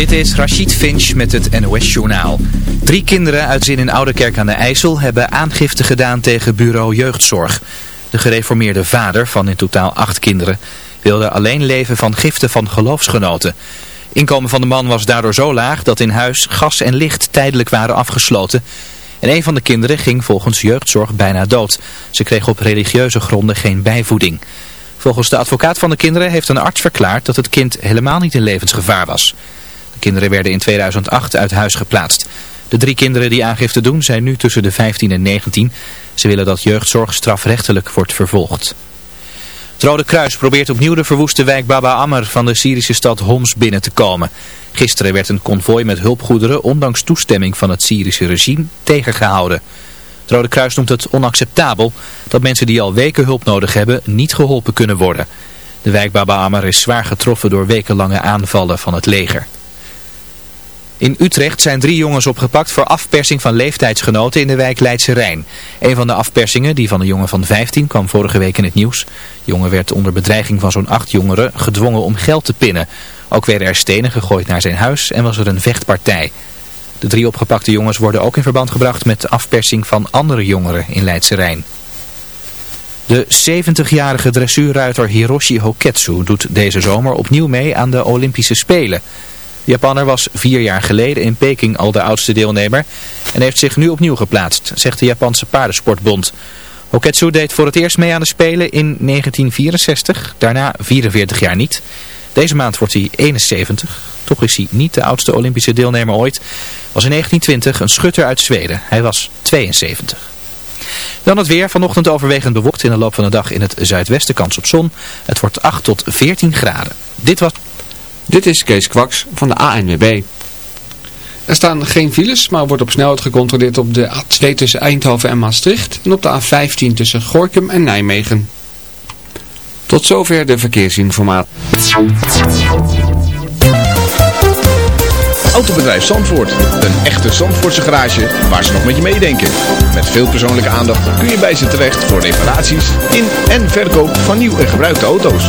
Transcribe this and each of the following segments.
Dit is Rachid Finch met het NOS-journaal. Drie kinderen uit Zin in Ouderkerk aan de IJssel hebben aangifte gedaan tegen bureau jeugdzorg. De gereformeerde vader van in totaal acht kinderen wilde alleen leven van giften van geloofsgenoten. Inkomen van de man was daardoor zo laag dat in huis gas en licht tijdelijk waren afgesloten. En een van de kinderen ging volgens jeugdzorg bijna dood. Ze kreeg op religieuze gronden geen bijvoeding. Volgens de advocaat van de kinderen heeft een arts verklaard dat het kind helemaal niet in levensgevaar was. De kinderen werden in 2008 uit huis geplaatst. De drie kinderen die aangifte doen zijn nu tussen de 15 en 19. Ze willen dat jeugdzorg strafrechtelijk wordt vervolgd. Het Rode Kruis probeert opnieuw de verwoeste wijk Baba Ammer van de Syrische stad Homs binnen te komen. Gisteren werd een konvooi met hulpgoederen ondanks toestemming van het Syrische regime tegengehouden. Het Rode Kruis noemt het onacceptabel dat mensen die al weken hulp nodig hebben niet geholpen kunnen worden. De wijk Baba Ammer is zwaar getroffen door wekenlange aanvallen van het leger. In Utrecht zijn drie jongens opgepakt voor afpersing van leeftijdsgenoten in de wijk Leidse Rijn. Een van de afpersingen, die van een jongen van 15, kwam vorige week in het nieuws. De jongen werd onder bedreiging van zo'n acht jongeren gedwongen om geld te pinnen. Ook werden er stenen gegooid naar zijn huis en was er een vechtpartij. De drie opgepakte jongens worden ook in verband gebracht met de afpersing van andere jongeren in Leidse Rijn. De 70-jarige dressuurruiter Hiroshi Hoketsu doet deze zomer opnieuw mee aan de Olympische Spelen. De Japanner was vier jaar geleden in Peking al de oudste deelnemer en heeft zich nu opnieuw geplaatst, zegt de Japanse paardensportbond. Hoketsu deed voor het eerst mee aan de Spelen in 1964, daarna 44 jaar niet. Deze maand wordt hij 71. Toch is hij niet de oudste Olympische deelnemer ooit. Was in 1920 een schutter uit Zweden. Hij was 72. Dan het weer. Vanochtend overwegend bewolkt in de loop van de dag in het zuidwesten kans op zon. Het wordt 8 tot 14 graden. Dit was... Dit is Kees Kwaks van de ANWB. Er staan geen files, maar wordt op snelheid gecontroleerd op de A2 tussen Eindhoven en Maastricht en op de A15 tussen Gorkum en Nijmegen. Tot zover de verkeersinformatie. Autobedrijf Zandvoort. Een echte Zandvoortse garage waar ze nog met je meedenken. Met veel persoonlijke aandacht kun je bij ze terecht voor reparaties in en verkoop van nieuw en gebruikte auto's.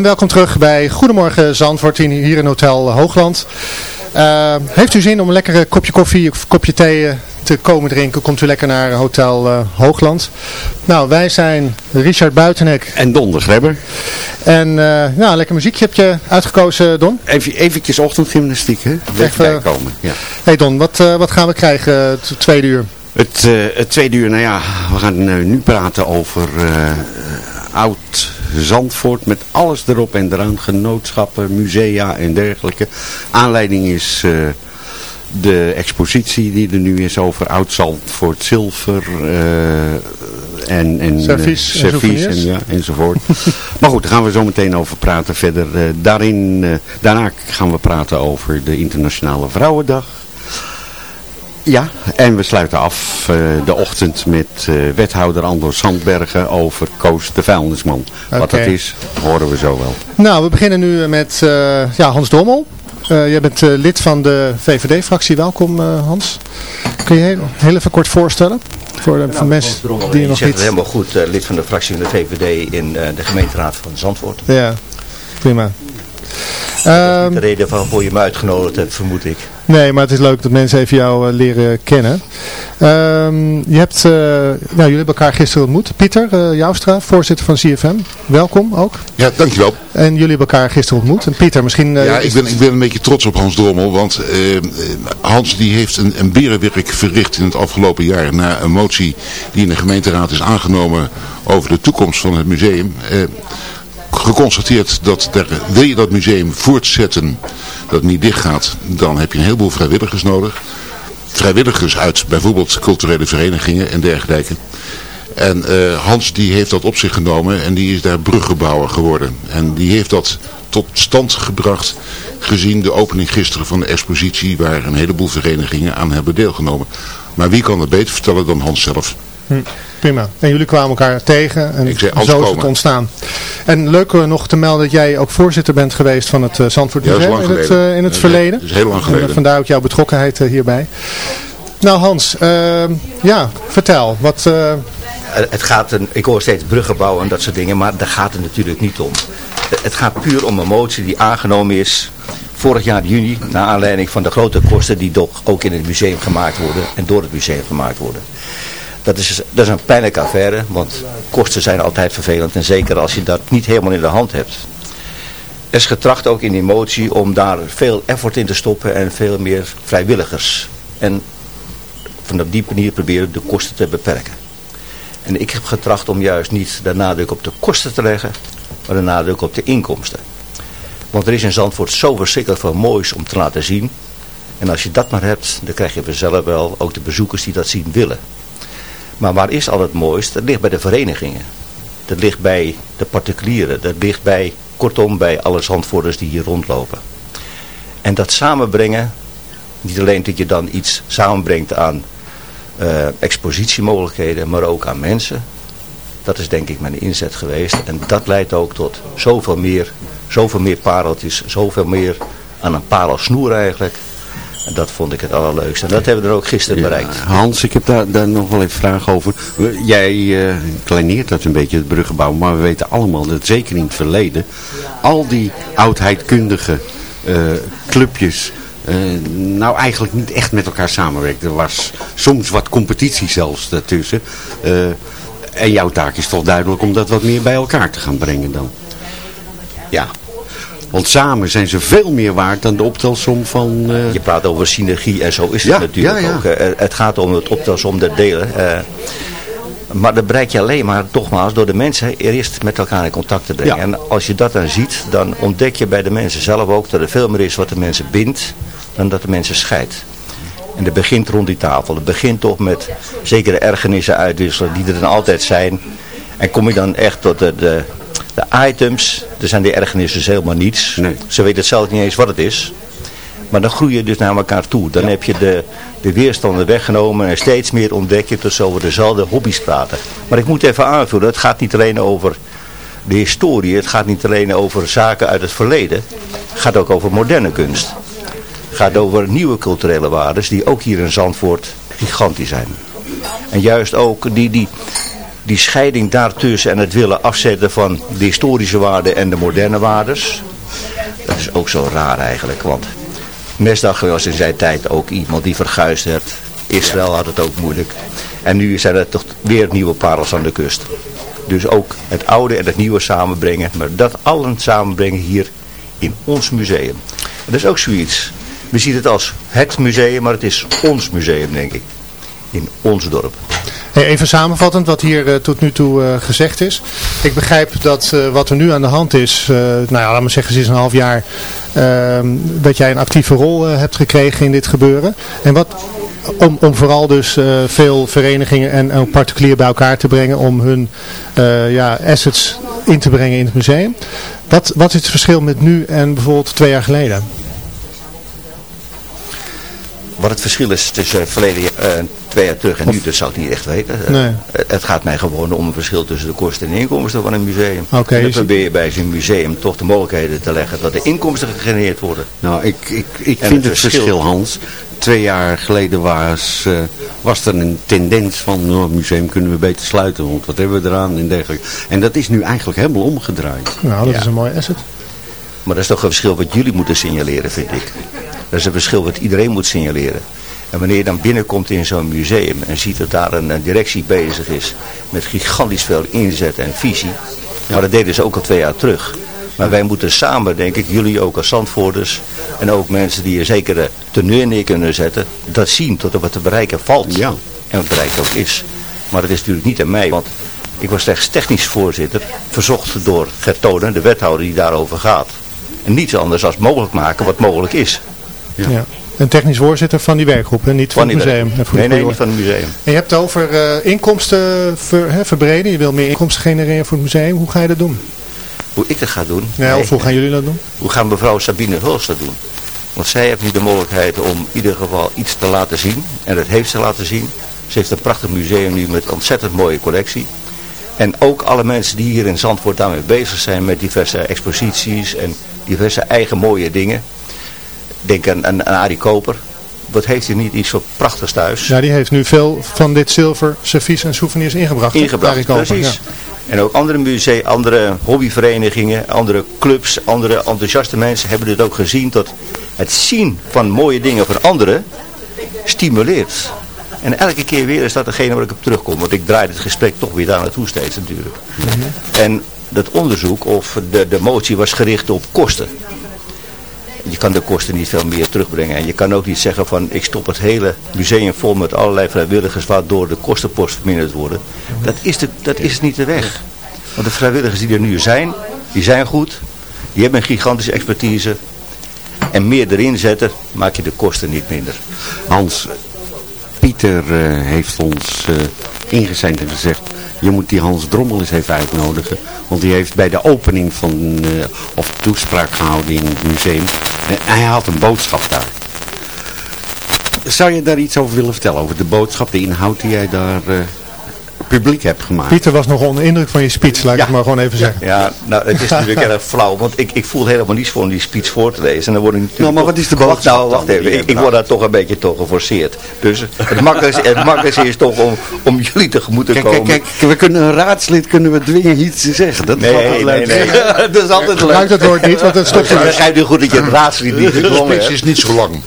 En welkom terug bij Goedemorgen Zandvoort hier in Hotel Hoogland. Uh, heeft u zin om een lekkere kopje koffie of kopje thee eh, te komen drinken, komt u lekker naar Hotel uh, Hoogland. Nou, wij zijn Richard Buitenek. En Don de Grebber. En uh, nou, lekker muziekje heb je uitgekozen, Don. Even eventjes ochtendgymnastiek, hè? Even komen. Ja. Hey Don, wat, wat gaan we krijgen het tweede uur? Het, het tweede uur, nou ja, we gaan nu praten over Zandvoort met alles erop en eraan, genootschappen, musea en dergelijke. Aanleiding is uh, de expositie die er nu is over oud Zandvoort zilver uh, en, en servies, uh, servies en, ja, enzovoort. maar goed, daar gaan we zo meteen over praten verder. daarin, daarna gaan we praten over de Internationale Vrouwendag. Ja, en we sluiten af uh, de ochtend met uh, wethouder Andor Sandbergen over Koos de vuilnisman. Okay. Wat dat is, horen we zo wel. Nou, we beginnen nu met uh, ja, Hans Dommel. jij bent lid van de VVD-fractie. Welkom Hans. Kun je heel, heel even kort voorstellen? Voor de nou, mensen die je nog niet... helemaal goed, lid van de fractie van de VVD in de gemeenteraad van Zandvoort. Ja, prima. Dat is de reden waarvoor je me uitgenodigd hebt, vermoed ik. Nee, maar het is leuk dat mensen even jou uh, leren kennen. Um, je hebt, uh, nou, jullie hebben elkaar gisteren ontmoet. Pieter uh, Joustra, voorzitter van CFM. Welkom ook. Ja, dankjewel. En jullie hebben elkaar gisteren ontmoet. En Pieter, misschien... ja, ik ben, ik ben een beetje trots op Hans Drommel. Want Hans die heeft een, een berenwerk verricht in het afgelopen jaar. Na een motie die in de gemeenteraad is aangenomen over de toekomst van het museum geconstateerd dat wil je dat museum voortzetten, dat niet dicht gaat, dan heb je een heleboel vrijwilligers nodig. Vrijwilligers uit bijvoorbeeld culturele verenigingen en dergelijke. En uh, Hans die heeft dat op zich genomen en die is daar bruggenbouwer geworden. En die heeft dat tot stand gebracht gezien de opening gisteren van de expositie waar een heleboel verenigingen aan hebben deelgenomen. Maar wie kan het beter vertellen dan Hans zelf? Hm, prima. En jullie kwamen elkaar tegen en zei, zo is het ontstaan. En leuk uh, nog te melden dat jij ook voorzitter bent geweest van het uh, Zandvoort Museum in het, uh, in het verleden. Dat is heel lang geleden. En, vandaar ook jouw betrokkenheid hierbij. Nou Hans, ehm, ja, vertel. Wat, het gaat, een, ik hoor steeds bruggen bouwen en dat soort dingen, maar daar gaat het natuurlijk niet om. Het gaat puur om een motie die aangenomen is vorig jaar juni, naar aanleiding van de grote kosten die toch ook in het museum gemaakt worden en door het museum gemaakt worden. Dat is, dat is een pijnlijke affaire, want kosten zijn altijd vervelend. En zeker als je dat niet helemaal in de hand hebt. Er is getracht ook in die motie om daar veel effort in te stoppen en veel meer vrijwilligers. En van die manier proberen de kosten te beperken. En ik heb getracht om juist niet de nadruk op de kosten te leggen, maar de nadruk op de inkomsten. Want er is in Zandvoort zo verschrikkelijk veel moois om te laten zien. En als je dat maar hebt, dan krijg je vanzelf wel ook de bezoekers die dat zien willen. Maar waar is al het mooist? Dat ligt bij de verenigingen. Dat ligt bij de particulieren. Dat ligt bij, kortom, bij alle zandvoerders die hier rondlopen. En dat samenbrengen, niet alleen dat je dan iets samenbrengt aan uh, expositiemogelijkheden, maar ook aan mensen. Dat is denk ik mijn inzet geweest. En dat leidt ook tot zoveel meer, zoveel meer pareltjes, zoveel meer aan een parelsnoer eigenlijk. En dat vond ik het allerleukste. En dat hebben we er ook gisteren bereikt. Hans, ik heb daar, daar nog wel even vragen over. Jij uh, kleineert dat een beetje, het bruggenbouw. Maar we weten allemaal dat zeker in het verleden... al die oudheidkundige uh, clubjes... Uh, nou eigenlijk niet echt met elkaar samenwerken. Er was soms wat competitie zelfs daartussen. en jouw taak is toch duidelijk om dat wat meer bij elkaar te gaan brengen dan. Ja, want samen zijn ze veel meer waard dan de optelsom van... Uh... Je praat over synergie en zo is het natuurlijk ook. Uh, het gaat om het optelsom der delen. Uh, maar dat bereik je alleen maar, nogmaals, door de mensen eerst met elkaar in contact te brengen. En als je dat dan ziet, dan ontdek je bij de mensen zelf ook dat er veel meer is wat de mensen bindt, dan dat de mensen scheidt. En dat begint rond die tafel. Het begint toch met zekere ergernissen uitwisselen die er dan altijd zijn. En kom je dan echt tot de, de de items, er zijn die ergernissen dus helemaal niets. Nee. Ze weten zelf niet eens wat het is. Maar dan groei je dus naar elkaar toe. Dan heb je de, de weerstanden weggenomen en steeds meer ontdek je dat ze over dezelfde hobby's praten. Maar ik moet even aanvullen, het gaat niet alleen over de historie. Het gaat niet alleen over zaken uit het verleden. Het gaat ook over moderne kunst. Het gaat over nieuwe culturele waarden die ook hier in Zandvoort gigantisch zijn. En juist ook die, die die scheiding daartussen en het willen afzetten van de historische waarden en de moderne waardes. Dat is ook zo raar eigenlijk, want Mesdag was in zijn tijd ook iemand die verguisd werd. Israël had het ook moeilijk. En nu zijn er toch weer nieuwe parels aan de kust. Dus ook het oude en het nieuwe samenbrengen. Maar dat allen samenbrengen hier in ons museum. Dat is ook zoiets. We zien het als het museum, maar het is ons museum, denk ik. In ons dorp. Even samenvattend wat hier eh, tot nu toe eh, gezegd is. Ik begrijp dat eh, wat er nu aan de hand is, nou ja, laat maar zeggen sinds een half jaar, ehm, dat jij een actieve rol hebt gekregen in dit gebeuren. En wat, om, om vooral dus veel verenigingen en, en particulier bij elkaar te brengen om hun ja, assets in te brengen in het museum. Wat, wat is het verschil met nu en bijvoorbeeld twee jaar geleden? Wat het verschil is tussen verleden twee jaar terug en nu, dat zou ik niet echt weten. Eh, Nee. Het gaat mij gewoon om een verschil tussen de kosten en de inkomsten van een museum. Oké, en dan dus- probeer je bij zo'n museum toch de mogelijkheden te leggen dat de inkomsten gegenereerd worden. Nou, ik, ik, ik vind het het verschil- verschil, Hans. Twee jaar geleden was, eh, was er een tendens van, nou, het museum kunnen we beter sluiten, want wat hebben we eraan en dergelijke. En dat is nu eigenlijk helemaal omgedraaid. Nou, dat Ja. is een mooi asset. Maar dat is toch een verschil wat jullie moeten signaleren, vind ik. Dat is een verschil wat iedereen moet signaleren. En wanneer je dan binnenkomt in zo'n museum en ziet dat daar een, een directie bezig is met gigantisch veel inzet en visie. Maar dat deden ze ook al twee jaar terug. Maar wij moeten samen, denk ik, jullie ook als Zandvoorders en ook mensen die een zekere teneur neer kunnen zetten, dat zien tot er wat te bereiken valt. Ja. En wat bereikt ook is. Maar dat is natuurlijk niet aan mij, want ik was slechts technisch voorzitter, verzocht door Gert Tonen, de wethouder die daarover gaat. En niets anders als mogelijk maken wat mogelijk is. Ja. Een technisch voorzitter van die werkgroep en niet van, het museum. werk. Nee, nee, niet van het museum. En je hebt het over eh, inkomsten ver, hè, verbreden. Je wil meer inkomsten genereren voor het museum. Hoe ga je dat doen? Hoe ik dat ga doen? Ja, Nee. of hoe gaan jullie dat doen? Hoe gaan mevrouw Sabine Huls dat doen? Want zij heeft nu de mogelijkheid om in ieder geval iets te laten zien. En dat heeft ze laten zien. Ze heeft een prachtig museum nu met een ontzettend mooie collectie. En ook alle mensen die hier in Zandvoort daarmee bezig zijn met diverse exposities en diverse eigen mooie dingen. Denk aan, aan, aan Arie Koper. Wat heeft hij niet iets zo prachtigs thuis? Ja, die heeft nu veel van dit zilver, servies en souvenirs ingebracht. ingebracht. Arie Koper, Precies. ja. En ook andere musea, andere hobbyverenigingen, andere clubs, andere enthousiaste mensen hebben dit ook gezien dat het zien van mooie dingen van anderen stimuleert. En elke keer weer is dat degene waar ik op terugkom, want ik draai het gesprek toch weer daar naartoe steeds natuurlijk. En dat onderzoek of de, de motie was gericht op kosten. Je kan de kosten niet veel meer terugbrengen. En je kan ook niet zeggen van ik stop het hele museum vol met allerlei vrijwilligers waardoor de kostenpost verminderd worden. Dat is, de, dat is niet de weg. Want de vrijwilligers die er nu zijn, die zijn goed. Die hebben een gigantische expertise. En meer erin zetten, maak je de kosten niet minder. Hans, Pieter eh, heeft ons eh ingezend en gezegd, je moet die Hans Drommel eens even uitnodigen. Want die heeft bij de opening van, eh, of toespraak gehouden in het museum. En hij had een boodschap daar. Zou je daar iets over willen vertellen? Over de boodschap, de inhoud die jij daar eh, publiek hebt gemaakt? Pieter was nog onder indruk van je speech, laat ik Ja. het maar gewoon even zeggen. Ja, nou het is natuurlijk erg flauw, want ik, ik voel helemaal niets voor om die speech voor te lezen. En dan word ik natuurlijk Nou, maar wat is de Wacht, boodschap Nou, wacht dan die even, ik, ik word daar toch een beetje toch geforceerd. Dus het makkelijkste, het makkelijkste is toch om, om jullie tegemoet te Kijk, komen. kijk, kijk, we kunnen een raadslid kunnen we dwingen iets te zeggen. Dat is Nee, altijd nee, leuk. nee. dat is altijd Gebruik leuk. dat woord niet, want dat stopt je Ik dus. begrijp nu goed dat je het raadslid niet De gedwongen speech hebt. is niet zo lang.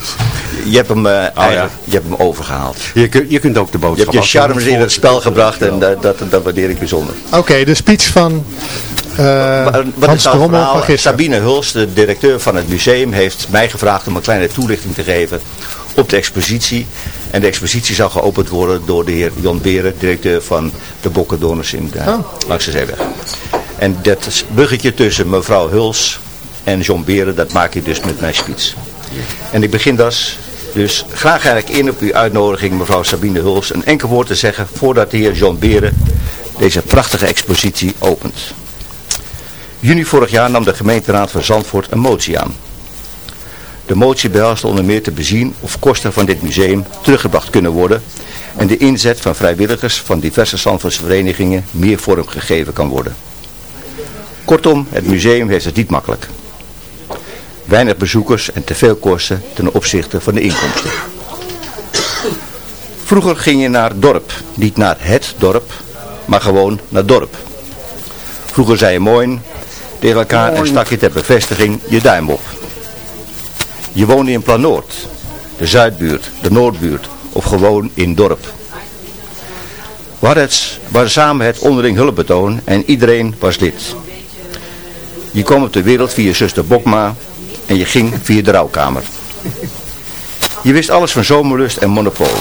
Je hebt hem, eh, eigenlijk- je hebt hem overgehaald. Je, kunt, je kunt ook de Je boodschap hebt je charmes in het spel gebracht en dat, dat, dat waardeer ik bijzonder. Oké, de speech van eh Wat Hans is nou het Drommel verhaal? van gisteren. Sabine Huls, de directeur van het museum, heeft mij gevraagd om een kleine toelichting te geven op de expositie. En de expositie zal geopend worden door de heer Jan Beren, directeur van de Bokkendoners in de, Oh. langs de zeeweg. En dat bruggetje tussen mevrouw Huls en John Beren, dat maak ik dus met mijn speech. En ik begin dus, dus graag eigenlijk in op uw uitnodiging, mevrouw Sabine Huls, een enkel woord te zeggen voordat de heer John Beren deze prachtige expositie opent. Juni vorig jaar nam de gemeenteraad van Zandvoort een motie aan. De motie behelst onder meer te bezien of kosten van dit museum teruggebracht kunnen worden en de inzet van vrijwilligers van diverse Zandvoortse verenigingen meer vorm gegeven kan worden. Kortom, het museum heeft het niet makkelijk. Weinig bezoekers en te veel kosten ten opzichte van de inkomsten. Vroeger ging je naar dorp, niet naar het dorp, maar gewoon naar dorp. Vroeger zei je mooi tegen elkaar en stak je ter bevestiging je duim op. Je woonde in Plan Noord, de Zuidbuurt, de Noordbuurt of gewoon in dorp. We hadden, het, we hadden samen het onderling hulpbetoon en iedereen was lid. Je kwam op de wereld via zuster Bokma en je ging via de rouwkamer. Je wist alles van zomerlust en monopool.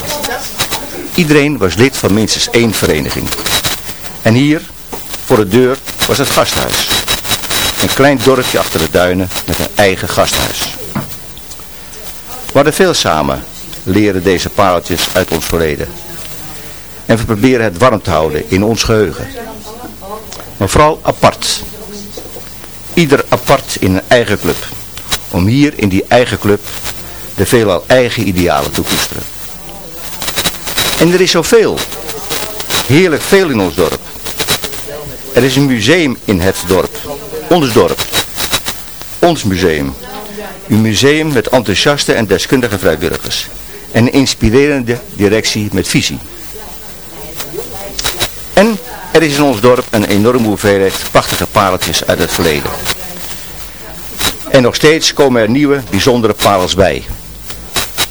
Iedereen was lid van minstens één vereniging. En hier, voor de deur, was het gasthuis. Een klein dorpje achter de duinen met een eigen gasthuis. We hadden veel samen, leren deze pareltjes uit ons verleden. En we proberen het warm te houden in ons geheugen. Maar vooral apart. Ieder apart in een eigen club. Om hier in die eigen club de veelal eigen idealen te koesteren. En er is zoveel. Heerlijk veel in ons dorp. Er is een museum in het dorp. Ons dorp. Ons museum. Een museum met enthousiaste en deskundige vrijwilligers. En een inspirerende directie met visie. En er is in ons dorp een enorme hoeveelheid prachtige pareltjes uit het verleden. En nog steeds komen er nieuwe, bijzondere parels bij.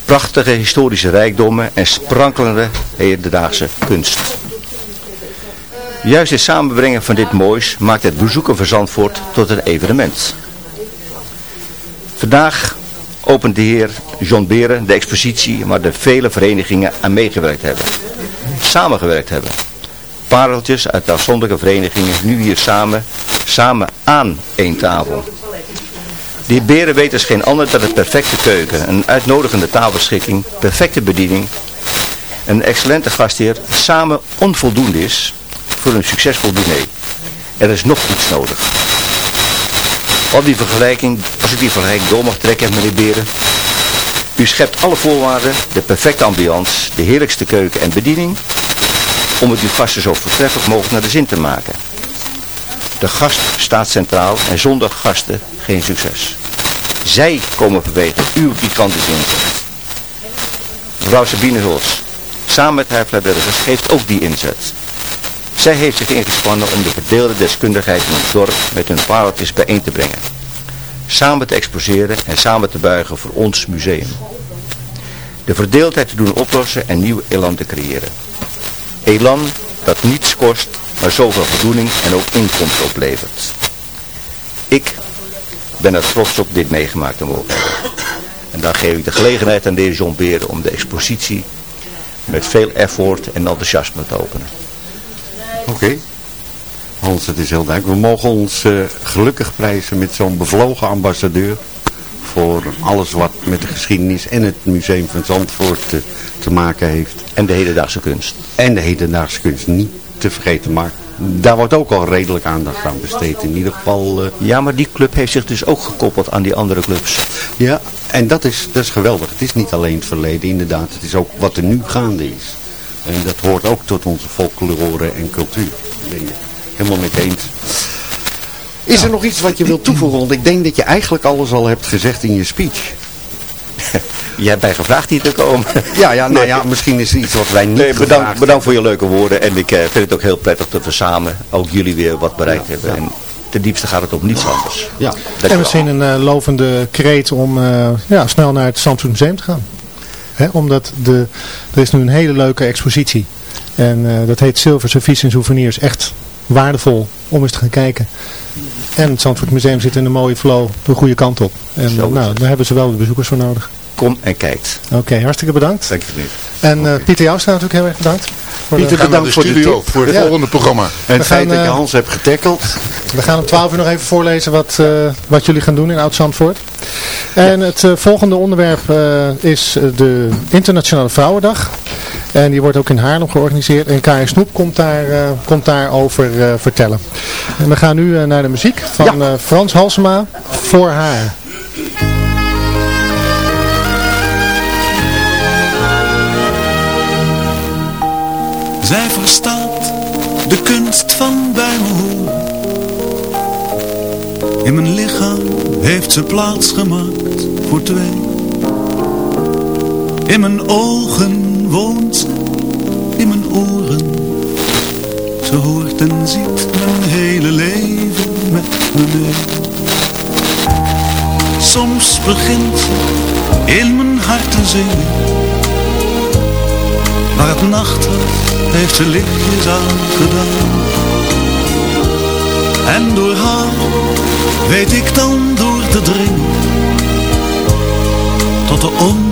Prachtige historische rijkdommen en sprankelende hedendaagse kunst. Juist het samenbrengen van dit moois maakt het bezoeken van Zandvoort tot een evenement. Vandaag opent de heer John Beren de expositie waar de vele verenigingen aan meegewerkt hebben. Samengewerkt hebben. Pareltjes uit de afzonderlijke verenigingen nu hier samen, samen aan één tafel. Heer Beren weet als geen ander dat een perfecte keuken, een uitnodigende tafelschikking, perfecte bediening, een excellente gastheer samen onvoldoende is voor een succesvol diner. Er is nog iets nodig. Op die vergelijking, als ik die vergelijking door mag trekken, meneer Beren. U schept alle voorwaarden, de perfecte ambiance, de heerlijkste keuken en bediening, om het uw gasten zo voortreffelijk mogelijk naar de zin te maken. De gast staat centraal en zonder gasten geen succes. Zij komen vanwege uw gigantische inzet. Mevrouw Sabine Huls, samen met haar vrijwilligers, geeft ook die inzet. Zij heeft zich ingespannen om de verdeelde deskundigheid in ons dorp met hun pareltjes bijeen te brengen. Samen te exposeren en samen te buigen voor ons museum. De verdeeldheid te doen oplossen en nieuw elan te creëren. Elan dat niets kost, maar zoveel voldoening en ook inkomsten oplevert. Ik ben er trots op dit meegemaakt te mogen. En dan geef ik de gelegenheid aan de John Beren om de expositie met veel effort en enthousiasme te openen. Oké. Hans, het is heel duidelijk. We mogen ons eh, gelukkig prijzen met zo'n bevlogen ambassadeur. Voor alles wat met de geschiedenis en het museum van Zandvoort te, te maken heeft. En de hedendaagse kunst. En de hedendaagse kunst niet te vergeten. Maar daar wordt ook al redelijk aandacht aan besteed. In ieder geval... eh, Ja, maar die club heeft zich dus ook gekoppeld aan die andere clubs. ja, en dat is, dat is geweldig. Het is niet alleen het verleden, inderdaad. Het is ook wat er nu gaande is. En dat hoort ook tot onze folklore en cultuur. Ben je helemaal mee eens. Is er nog iets wat je wilt toevoegen? Want ik denk dat je eigenlijk alles al hebt gezegd in je speech. Je hebt mij gevraagd hier te komen. Ja, ja, nou ja, misschien is er iets wat wij niet Nee, gevraagd bedankt, bedankt voor je leuke woorden. En ik eh, vind het ook heel prettig dat we samen, ook jullie weer wat bereikt hebben. En ten diepste gaat het om niets anders. Ja. En Dankjewel. misschien een eh, lovende kreet om eh, ja, snel naar het Zandvoort Museum te gaan. Hè, omdat de, er is nu een hele leuke expositie. En eh, dat heet Zilver Servies en Souvenirs. Echt waardevol om eens te gaan kijken. En het Zandvoort Museum zit in een mooie flow de goede kant op. En nou, daar hebben ze wel de bezoekers voor nodig. Kom en kijkt. Oké, hartstikke bedankt. Dank je meneer. En eh, Pieter Jouwstra natuurlijk heel erg bedankt. Voor Pieter, de bedankt voor de studio tip. voor het Ja. volgende programma. En het feit gaan, dat je eh, Hans hebt getackeld. We gaan om 12 uur nog even voorlezen wat, eh, wat jullie gaan doen in Oud-Zandvoort. En het eh, volgende onderwerp eh, is de Internationale Vrouwendag. En die wordt ook in Haarlem georganiseerd. En Karin Snoep komt daar, eh, komt daarover eh, vertellen. En we gaan nu eh, naar de muziek van eh, Frans Halsema, Voor haar. Zij verstaat de kunst van bij me horen. In mijn lichaam heeft ze plaats gemaakt voor twee. In mijn ogen woont ze, in mijn oren. Ze hoort en ziet mijn hele leven met me mee. Soms begint ze in mijn hart te zingen. Waar het nacht heeft ze lichtjes aangedaan. En door haar weet ik dan door te dringen. Tot de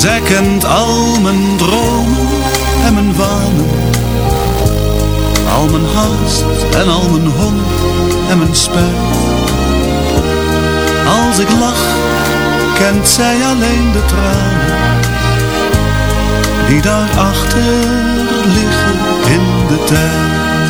Zij kent al mijn dromen en mijn wanen, al mijn haast en al mijn honger en mijn spijt. Als ik lach, kent zij alleen de tranen die daarachter liggen in de tijd.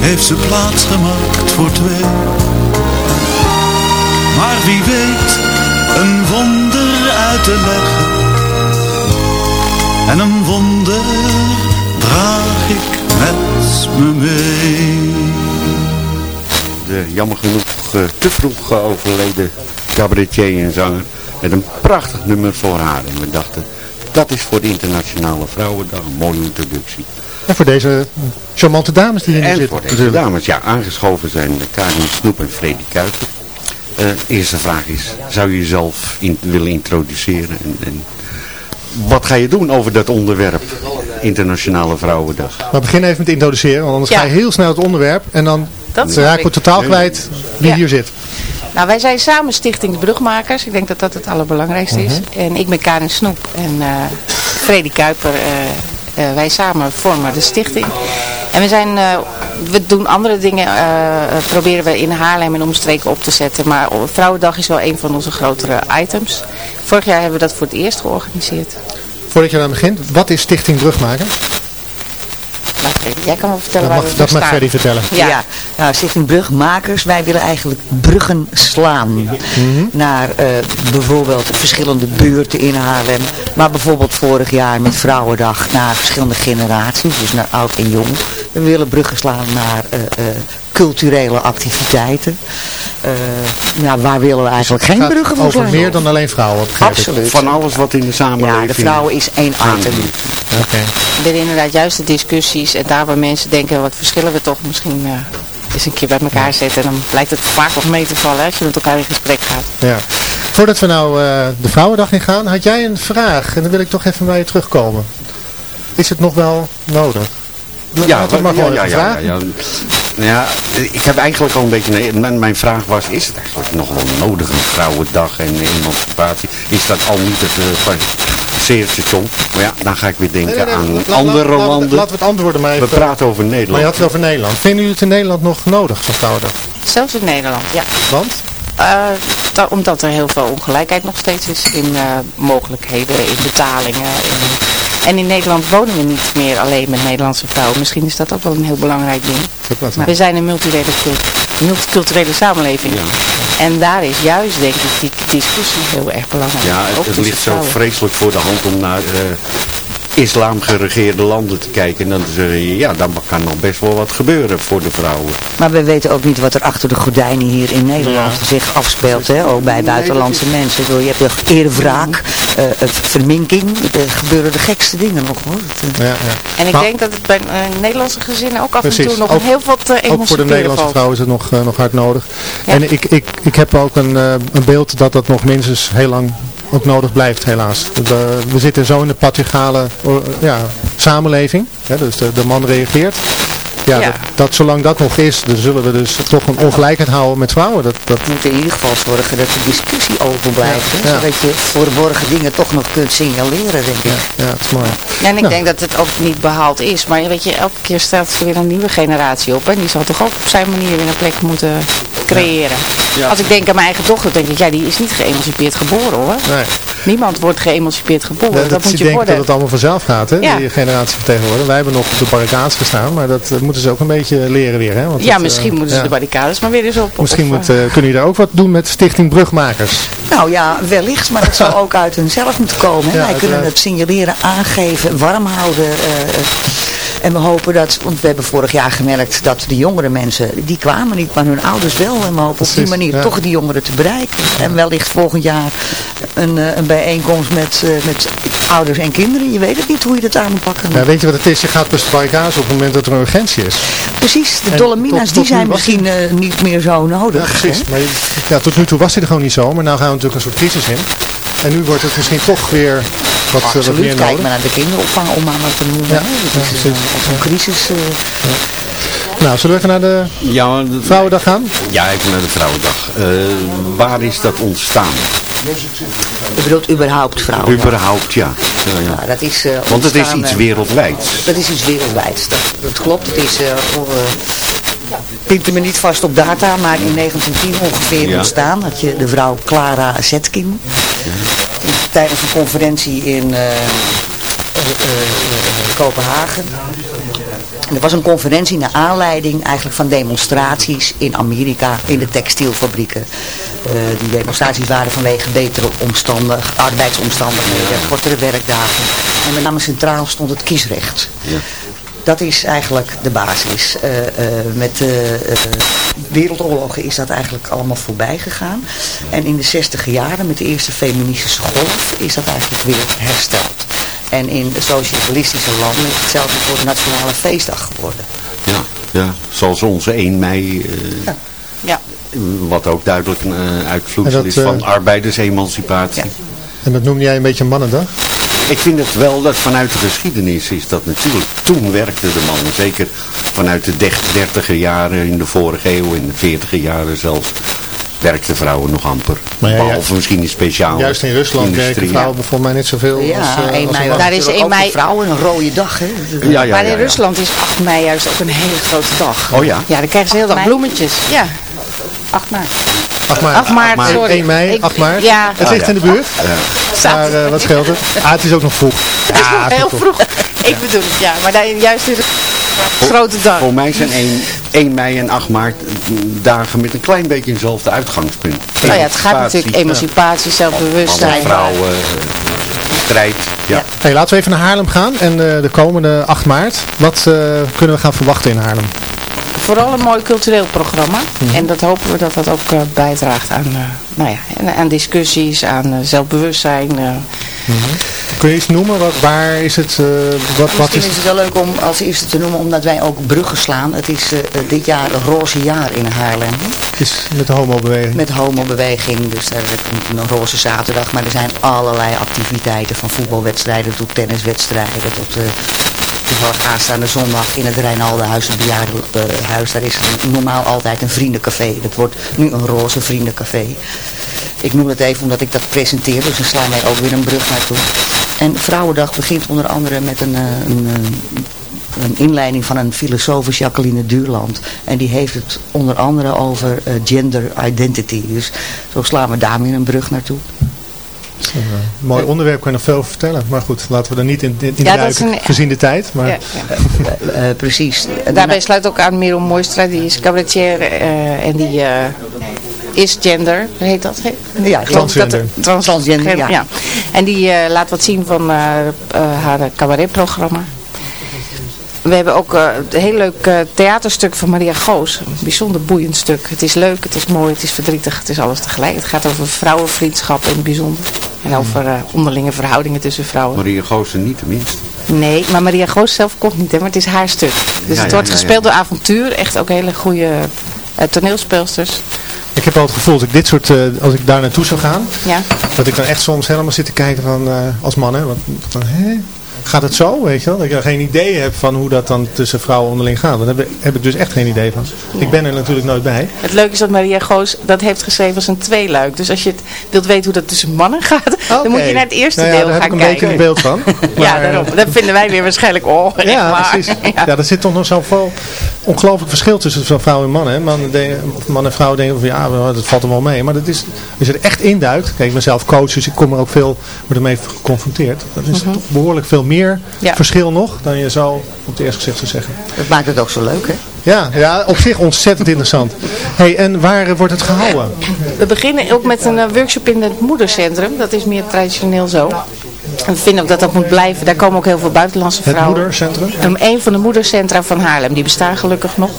heeft ze plaats gemaakt voor twee. Maar wie weet een wonder uit te leggen. En een wonder draag ik met me mee. De jammer genoeg eh, te vroeg overleden cabaretier en zanger. Met een prachtig nummer voor haar. En we dachten, dat is voor de Internationale Vrouwendag een mooie introductie. En voor deze charmante dames die hier En zitten. voor deze natuurlijk. dames, ja, aangeschoven zijn de Karin Snoep en Freddy Kuiper. Eh, eerste vraag is, zou je jezelf in, willen introduceren? En, en wat ga je doen over dat onderwerp, Internationale Vrouwendag? Maar begin even met introduceren, want anders Ja. ga je heel snel het onderwerp. En dan Dat snap raken we totaal kwijt wie Ja. hier zit. Nou, wij zijn samen Stichting de Brugmakers. Ik denk dat dat het allerbelangrijkste is. En ik ben Karin Snoep en eh Freddy Kuiper. Eh, wij samen vormen de stichting. En we, zijn, eh, we doen andere dingen, eh, proberen we in Haarlem en omstreken op te zetten. Maar Vrouwendag is wel een van onze grotere items. Vorig jaar hebben we dat voor het eerst georganiseerd. Voordat je aan begint, wat is Stichting Brugmaker? Jij kan wel vertellen Dat waar mag, we dat mag. Freddy vertellen. Ja. Ja, nou, Stichting Brugmakers, wij willen eigenlijk bruggen slaan. Naar eh, bijvoorbeeld verschillende buurten in Haarlem. Maar bijvoorbeeld vorig jaar met Vrouwendag naar verschillende generaties. Dus naar oud en jong. We willen bruggen slaan naar eh, eh, culturele activiteiten. Eh, nou, waar willen we eigenlijk geen bruggen voor over meer dan alleen vrouwen, begrijp ik. Absoluut. Van alles wat in de samenleving... Ja, de vrouwen is één item. aandoet. Oké. Ik ben inderdaad juist de discussies en daar waar mensen denken, wat verschillen we toch misschien eh, eens een keer bij elkaar zetten. En dan lijkt het vaak nog mee te vallen als je met elkaar in gesprek gaat. Ja. Voordat we nou eh, de Vrouwendag ingaan, had jij een vraag. En dan wil ik toch even bij je terugkomen. Is het nog wel nodig? Ja, Laten we maar ja, gewoon ja, ja, Nou ja, ik heb eigenlijk al een beetje... Mijn, mijn vraag was, is het eigenlijk nog wel nodig, een vrouwendag en emancipatie? Is dat al niet het uh, passeerstation? Maar ja, dan ga ik weer denken Nee, nee, nee, aan andere we- landen. Laten we het antwoorden maar We even. praten over Maar je Nederland. had het over Nederland. Vinden jullie het in Nederland nog nodig, zo'n Vrouwendag? Zelfs in Nederland, ja. Want? Eh, da- omdat er heel veel ongelijkheid nog steeds is in eh, mogelijkheden, in betalingen. In, en in Nederland wonen we niet meer alleen met Nederlandse vrouwen. Misschien is dat ook wel een heel belangrijk ding. Maar we zijn een multiculturele, multiculturele samenleving. En daar is juist, denk ik, die discussie heel erg belangrijk. Ja, het, ligt zo vrouwen. vreselijk voor de hand om naar eh, islam geregeerde landen te kijken. En dan zeggen, ja, dan kan nog best wel wat gebeuren voor de vrouwen. Maar we weten ook niet wat er achter de gordijnen hier in Nederland zich afspeelt. Hè? Ook bij buitenlandse mensen. Bedoel, Je hebt de eerwraak, eh, het verminking. Er gebeuren de gekste dingen nog hoor. Eh, Ja, ja. En ik Maar- denk dat het bij Nederlandse gezinnen ook af Precies. en toe nog Ook- heel wat uh, Ook voor de Nederlandse valt. vrouw is het nog, nog hard nodig. Ja. En ik, ik, ik heb ook een, een beeld dat dat nog minstens heel lang ook nodig blijft helaas. De- we zitten zo in de patriarchale eh, ja, samenleving. Hè, dus de, de man reageert. Ja, Ja. Dat, dat zolang dat nog is, dan zullen we dus toch een ongelijkheid houden met vrouwen. Dat, dat, We moeten in ieder geval zorgen dat de discussie open blijft. hè, Ja. Zodat je verborgen dingen toch nog kunt signaleren, denk ik. ja, het is mooi. En ik Nou. denk dat het ook niet behaald is. Maar weet je, elke keer staat er weer een nieuwe generatie op. En die zal toch ook op zijn manier weer een plek moeten creëren. Als ik denk aan mijn eigen dochter, denk ik, ja, die is niet geëmancipeerd geboren hoor. Nee. Niemand wordt geëmancipeerd geboren. Dat, Dat, dat moet ik je denk worden. dat het allemaal vanzelf gaat, hè? Ja. die generatie vertegenwoordigen. Wij hebben nog op de barricades gestaan, maar dat eh, moeten ze ook een beetje leren weer. Hè? Want ja, het, misschien eh, moeten ze ja. de barricades maar weer eens op. Misschien of, moet, eh, kunnen jullie daar ook wat doen met Stichting Brugmakers. Nou ja, wellicht, maar dat zal ook uit hunzelf moeten komen. Ja, Wij kunnen het signaleren, aangeven, warm houden. En we hopen dat, want we hebben vorig jaar gemerkt dat de jongere mensen, die kwamen niet, maar hun ouders wel. En we hopen op die manier ja. toch die jongeren te bereiken. En wellicht volgend jaar een, eh, een bijeenkomst met, eh, met ouders en kinderen. Je weet het niet hoe je dat aan moet pakken. Ja, weet je wat het is? Je gaat dus de barricades op het moment dat er een urgentie is. Precies, de Dolomina's die tot zijn misschien eh, niet meer zo nodig. Ja, precies. hè. Maar ja, tot nu toe was hij er gewoon niet zo, maar nu gaan we natuurlijk een soort crisis in. En nu wordt het misschien toch weer wat, eh, wat Absoluut, kijk nodig. maar naar de kinderopvang om maar wat te noemen. Ja, ja, Dat is precies. een, crisis. eh, Nou, zullen we even naar de Ja, dat- Vrouwendag gaan? ja even naar de Vrouwendag. Eh, waar is dat ontstaan? Je bedoelt überhaupt vrouwen. Überhaupt, ja. Ja, ja. Ja, dat is, eh, Want het is iets eh, wereldwijds. Dat is iets wereldwijds. Dat, dat klopt. Het is, eh voor, eh, pint me niet vast op data, maar in 1910 ongeveer Ja. ontstaan. Dat je de vrouw Clara Zetkin in- tijdens een conferentie in eh, eh, eh, Kopenhagen. En er was een conferentie naar aanleiding eigenlijk van demonstraties in Amerika in de textielfabrieken. Die demonstraties waren vanwege betere omstandig, arbeidsomstandigheden, kortere werkdagen. En met name centraal stond het kiesrecht. Dat is eigenlijk de basis. Eh, eh, met de wereldoorlogen is dat eigenlijk allemaal voorbij gegaan. En in de zestiger jaren met de eerste feministische golf is dat eigenlijk weer hersteld. En in de socialistische landen is het zelfs voor de nationale feestdag geworden. Ja, ja. Zoals onze 1 mei, eh, ja. wat ook duidelijk een eh, uitvloeisel dat, is van eh, arbeidersemancipatie. En dat noemde jij een beetje mannendag? Ik vind het wel dat vanuit de geschiedenis is dat natuurlijk, toen werkten de mannen, zeker vanuit de dertiger jaren in de vorige eeuw, in de veertiger jaren zelfs, werkten vrouwen nog amper. Maar ja, ja. Behalve misschien in speciale Juist in Rusland werken vrouwen volgens mij net zoveel Ja, als, eh, 1 als mei een was man. Daar is natuurlijk 1 ook mei- voor vrouwen een rode dag. Hè? Ja, ja, maar in ja. Rusland is 8 mei juist ook een hele grote dag. Oh ja? Ja, dan krijgen ze heel dag mei? bloemetjes. Ja, 8 maart. 8 maart. 8 maart, maart. sorry. 1 mei, Ik- 8 maart. Ja, Het ligt in de buurt. Maar eh, wat scheelt het? Ah, het is ook nog vroeg. het is nog het is heel vroeg. Ik bedoel het, ja. Maar daar, juist is het een grote dag. Voor mij zijn 1, 1 mei en 8 maart dagen met een klein beetje eenzelfde uitgangspunt. Nou ja, het gaat natuurlijk emancipatie, zelfbewustzijn. Vrouwen, eh, strijd. Ja. Hey, laten we even naar Haarlem gaan. En eh, de komende 8 maart. Wat eh, kunnen we gaan verwachten in Haarlem? Vooral een mooi cultureel programma. En dat hopen we dat dat ook eh, bijdraagt aan, eh, nou ja, aan- discussies, aan eh, zelfbewustzijn. eh. Kun je iets noemen? Wat, waar is het? wat, wat is is het wel leuk om als eerste te noemen, omdat wij ook bruggen slaan. Het is dit jaar een roze jaar in Haarlem. is met de homobeweging? Met homobeweging, dus daar heb je een roze zaterdag. Maar er zijn allerlei activiteiten, van voetbalwedstrijden tot tenniswedstrijden. Tot aanstaande zondag in het Rijnaldenhuis, het bejaardenhuis. Daar is normaal altijd een vriendencafé. Dat wordt nu een roze vriendencafé. Ik noem het even omdat ik dat presenteer, dus dan slaan wij ook weer een brug naartoe. En Vrouwendag begint onder andere met een, eh, een, eh, een inleiding van een filosoof, Jacqueline Duurland. En die heeft het onder andere over eh, gender identity. Dus zo slaan we daar weer een brug naartoe. Een mooi onderwerp, kan je nog veel over vertellen. Maar goed, laten we er niet in, in, in Ja, dat is duiken, een- gezien de tijd. Maar Ja, ja. Eh, precies. Daarbij sluit ook aan Merel Mooistra, die is cabaretier eh, en die eh, is gender, heet dat? Ja, geloof dat transgender. er- trans- Transgender, ja. En die eh, laat wat zien van eh, eh, haar cabaretprogramma. We hebben ook een heel leuk eh, theaterstuk van Maria Goos. Een bijzonder boeiend stuk. Het is leuk, het is mooi, het is verdrietig, het is alles tegelijk. Het gaat over vrouwenvriendschap in het bijzonder. En over eh, onderlinge verhoudingen tussen vrouwen. Maria Goossen niet tenminste. Nee, maar Maria Goos zelf komt niet, hè, maar het is haar stuk. Dus Ja, het ja, wordt ja, ja. gespeeld door avontuur. Echt ook hele goede eh, toneelspeelsters. Ik heb al het gevoel dat ik dit soort, eh, als ik daar naartoe zou gaan, Ja. dat ik dan echt soms helemaal zit te kijken van, eh, als man, hè, wat, van, hè? Gaat het zo, weet je wel? Dat je geen idee hebt van hoe dat dan tussen vrouwen onderling gaat. Daar heb, ik- heb ik dus echt geen idee van. Ik ben er natuurlijk nooit bij. Het leuke is dat Maria Goos dat heeft geschreven als een tweeluik. Dus als je het wilt weten hoe dat tussen mannen gaat, dan moet je naar het eerste Nou ja, deel daar heb gaan ik een kijken. beetje een beeld van. ja, daarom. Dat vinden wij weer waarschijnlijk, oh, Ja, precies. Ja. er zit toch nog zo'n vol- ongelooflijk verschil tussen vrouw en man. Hè? Man, man en vrouw denken van ja, dat valt er wel mee. Maar dat is, als je er echt induikt, kijk ik ben zelf coach, dus ik kom er ook veel, ermee geconfronteerd. Dat is toch behoorlijk veel meer Ja. verschil nog dan je zo op het eerste gezicht zou zeggen. Dat maakt het ook zo leuk, hè? Ja, ja op zich ontzettend interessant. hey, en waar eh, wordt het gehouden? We beginnen ook met een eh, workshop in het moedercentrum. Dat is meer traditioneel zo. En we vinden ook dat dat moet blijven. Daar komen ook heel veel buitenlandse Het vrouwen. moedercentrum? Um, een van de moedercentra van Haarlem. Die bestaan gelukkig nog.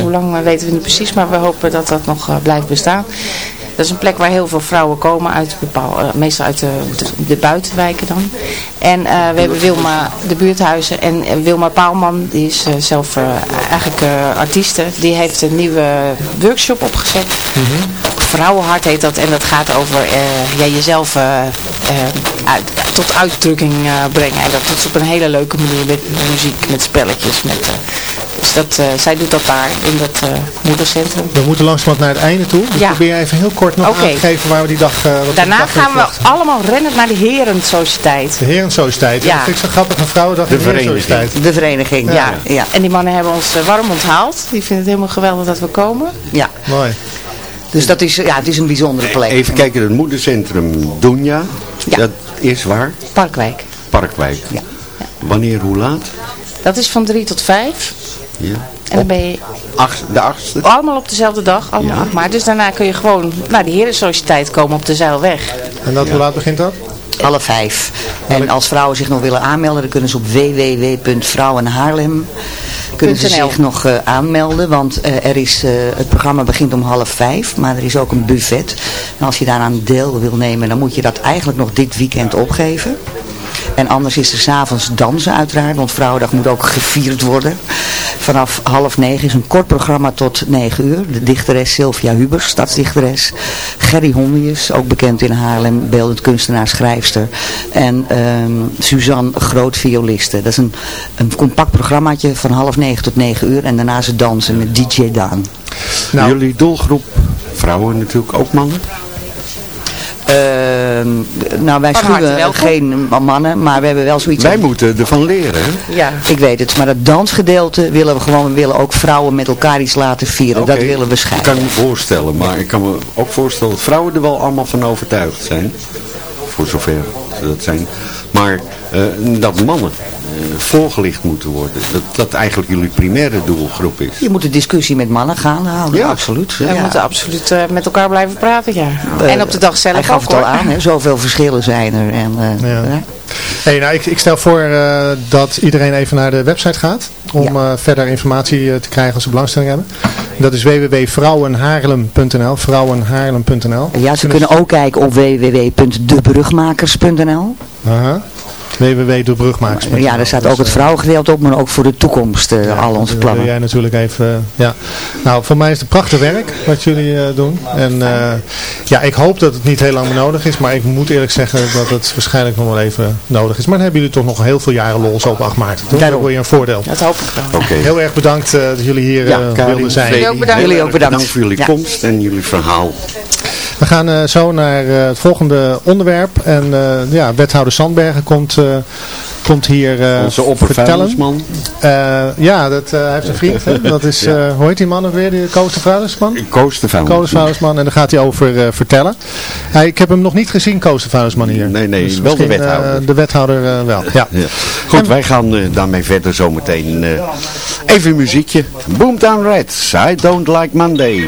Hoe lang weten we niet precies, maar we hopen dat dat nog eh, blijft bestaan. Dat is een plek waar heel veel vrouwen komen, uit bepaal, eh, meestal uit de, de, de buitenwijken dan. En eh, we hebben Wilma, de buurthuizen, en Wilma Paalman, die is zelf eigenlijk eh artieste. Die heeft een nieuwe workshop opgezet. Vrouwenhart heet dat en dat gaat over eh, ja, jezelf eh, eh, uit, tot uitdrukking eh, brengen. En dat doet ze op een hele leuke manier met muziek, met spelletjes. Met, eh, dus dat, eh, zij doet dat daar in dat eh, moedercentrum. We moeten langzamerhand naar het einde toe. Dus Ja. probeer even heel kort nog Oké. aan te geven waar we die dag... eh, wat de Daarna dag gaan we allemaal rennen naar de Herensociëteit. De Herensociëteit. Ja. Dat vind ik zo grappig. Een vrouwendag De en een Herensociëteit. De vereniging, ja. Ja. ja. En die mannen hebben ons warm onthaald. Die vinden het helemaal geweldig dat we komen. ja. Mooi. Dus dat is, ja, het is een bijzondere plek. Even kijken, het moedercentrum Dunja. Ja. Dat is waar? Parkwijk. Parkwijk. Ja. Wanneer, hoe laat? Dat is van drie tot vijf. Ja. En dan ben je Acht, de achtste? allemaal op dezelfde dag. Allemaal Ja. acht maart. Dus daarna kun je gewoon naar de Herensociëteit komen op de Zeilweg. En dat, hoe laat begint dat? Half vijf. En als vrouwen zich nog willen aanmelden, dan kunnen ze op www.vrouwenhaarlem kunnen ze zich nog eh, aanmelden. Want eh, er is, eh, het programma begint om half vijf, maar er is ook een buffet. En als je daaraan deel wil nemen, dan moet je dat eigenlijk nog dit weekend opgeven. En anders is er s'avonds dansen uiteraard, want Vrouwendag moet ook gevierd worden. Vanaf half negen is een kort programma tot negen uur. De dichteres Sylvia Hubers, stadsdichteres. Gerry Hondius, ook bekend in Haarlem, beeldend kunstenaar, schrijfster. En ehm, Suzanne Groot, violiste. Dat is een, een compact programmaatje van half negen tot negen uur. En daarna is het dansen met DJ Daan. Nou. Jullie doelgroep, vrouwen natuurlijk, ook mannen? Ehm, nou, wij schuwen geen mannen, maar we hebben wel zoiets... Wij moeten ervan leren. hè? Ja. Ik weet het, maar het dansgedeelte willen we gewoon, we willen ook vrouwen met elkaar iets laten vieren. Dat willen we Ik scheiden. kan me voorstellen, maar ik kan me ook voorstellen dat vrouwen er wel allemaal van overtuigd zijn. Voor zover ze dat zijn. Maar eh, dat mannen voorgelicht moeten worden. Dat dat eigenlijk jullie primaire doelgroep is. Je moet de discussie met mannen gaan houden, Ja. absoluut. We Ja. moeten absoluut eh, met elkaar blijven praten, ja. Eh, en op de dag zelf Hij gaf ook, het al hoor. aan, hè? zoveel verschillen zijn er. En, eh, Ja. ja. Hey, nou, ik, ik stel voor eh, dat iedereen even naar de website gaat. Om eh, verder informatie te krijgen als ze belangstelling hebben. Dat is www.vrouwenhaarlem.nl Vrouwenhaarlem.nl Ja, ze kunnen ook kijken op www.debrugmakers.nl. Aha. www.debrugmakers.nl Ja, daar staat ook het vrouwengedeelte op, maar ook voor de toekomst eh, al onze Dat plannen. wil jij natuurlijk even, eh, ja. Nou, voor mij is het prachtig werk wat jullie eh, doen. En eh, ja, ik hoop dat het niet heel lang meer nodig is. Maar ik moet eerlijk zeggen dat het waarschijnlijk nog wel even nodig is. Maar dan hebben jullie toch nog heel veel jaren lol zo op 8 maart. Toch? Dat wil je een voordeel. Dat hoop ik wel. Oké. Heel erg bedankt eh, dat jullie hier Ja, eh, wilden zijn. Jullie ook bedankt. Jullie ook bedankt. Bedankt voor jullie Ja. komst en jullie verhaal. We gaan eh, zo naar eh, het volgende onderwerp. En eh, ja, wethouder Sandbergen komt, komt hier Onze vertellen. ja, dat, hij heeft een vriend. hè. Dat is, Ja. hoe heet die man ook weer? Die Koos de Vuilnisman? Koos de Koos de vuilnisman. En daar gaat hij over vertellen. Hij, ik heb hem nog niet gezien, Koos de Vuilnisman hier. Nee, nee, Dus wel de wethouder. de wethouder wel, ja. Ja. Goed, wij gaan daarmee verder zometeen. even een muziekje. Boomtown Reds, I don't like Mondays.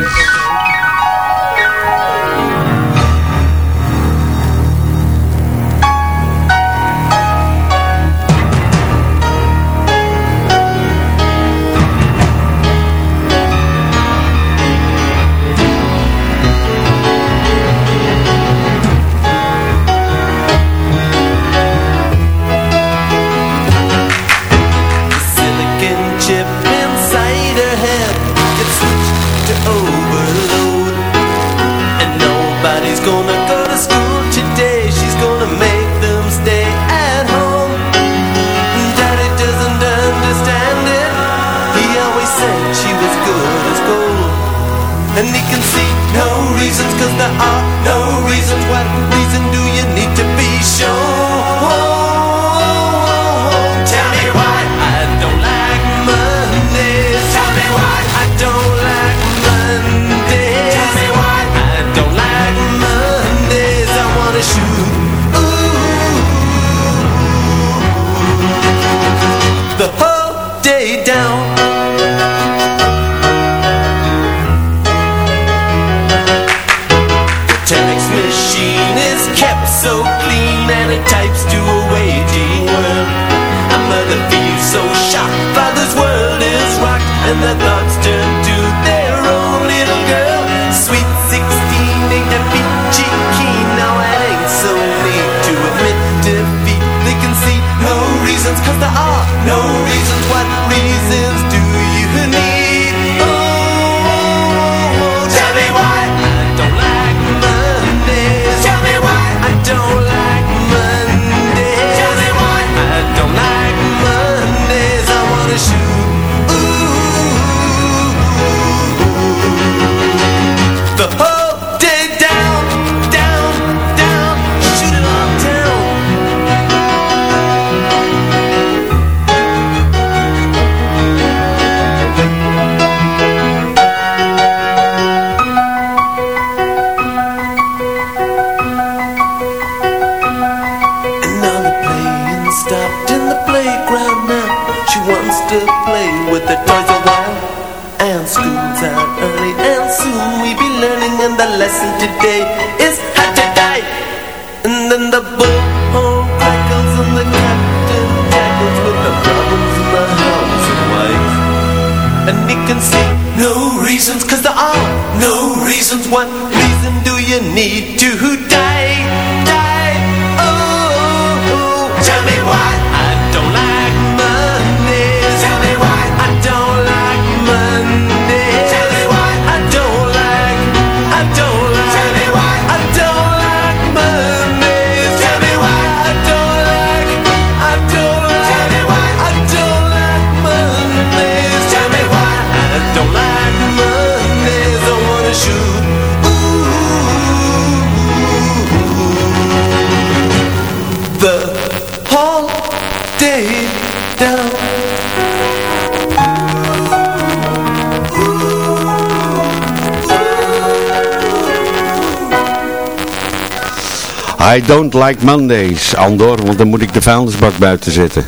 I don't like Mondays, Andor, want dan moet ik de vuilnisbak buiten zetten.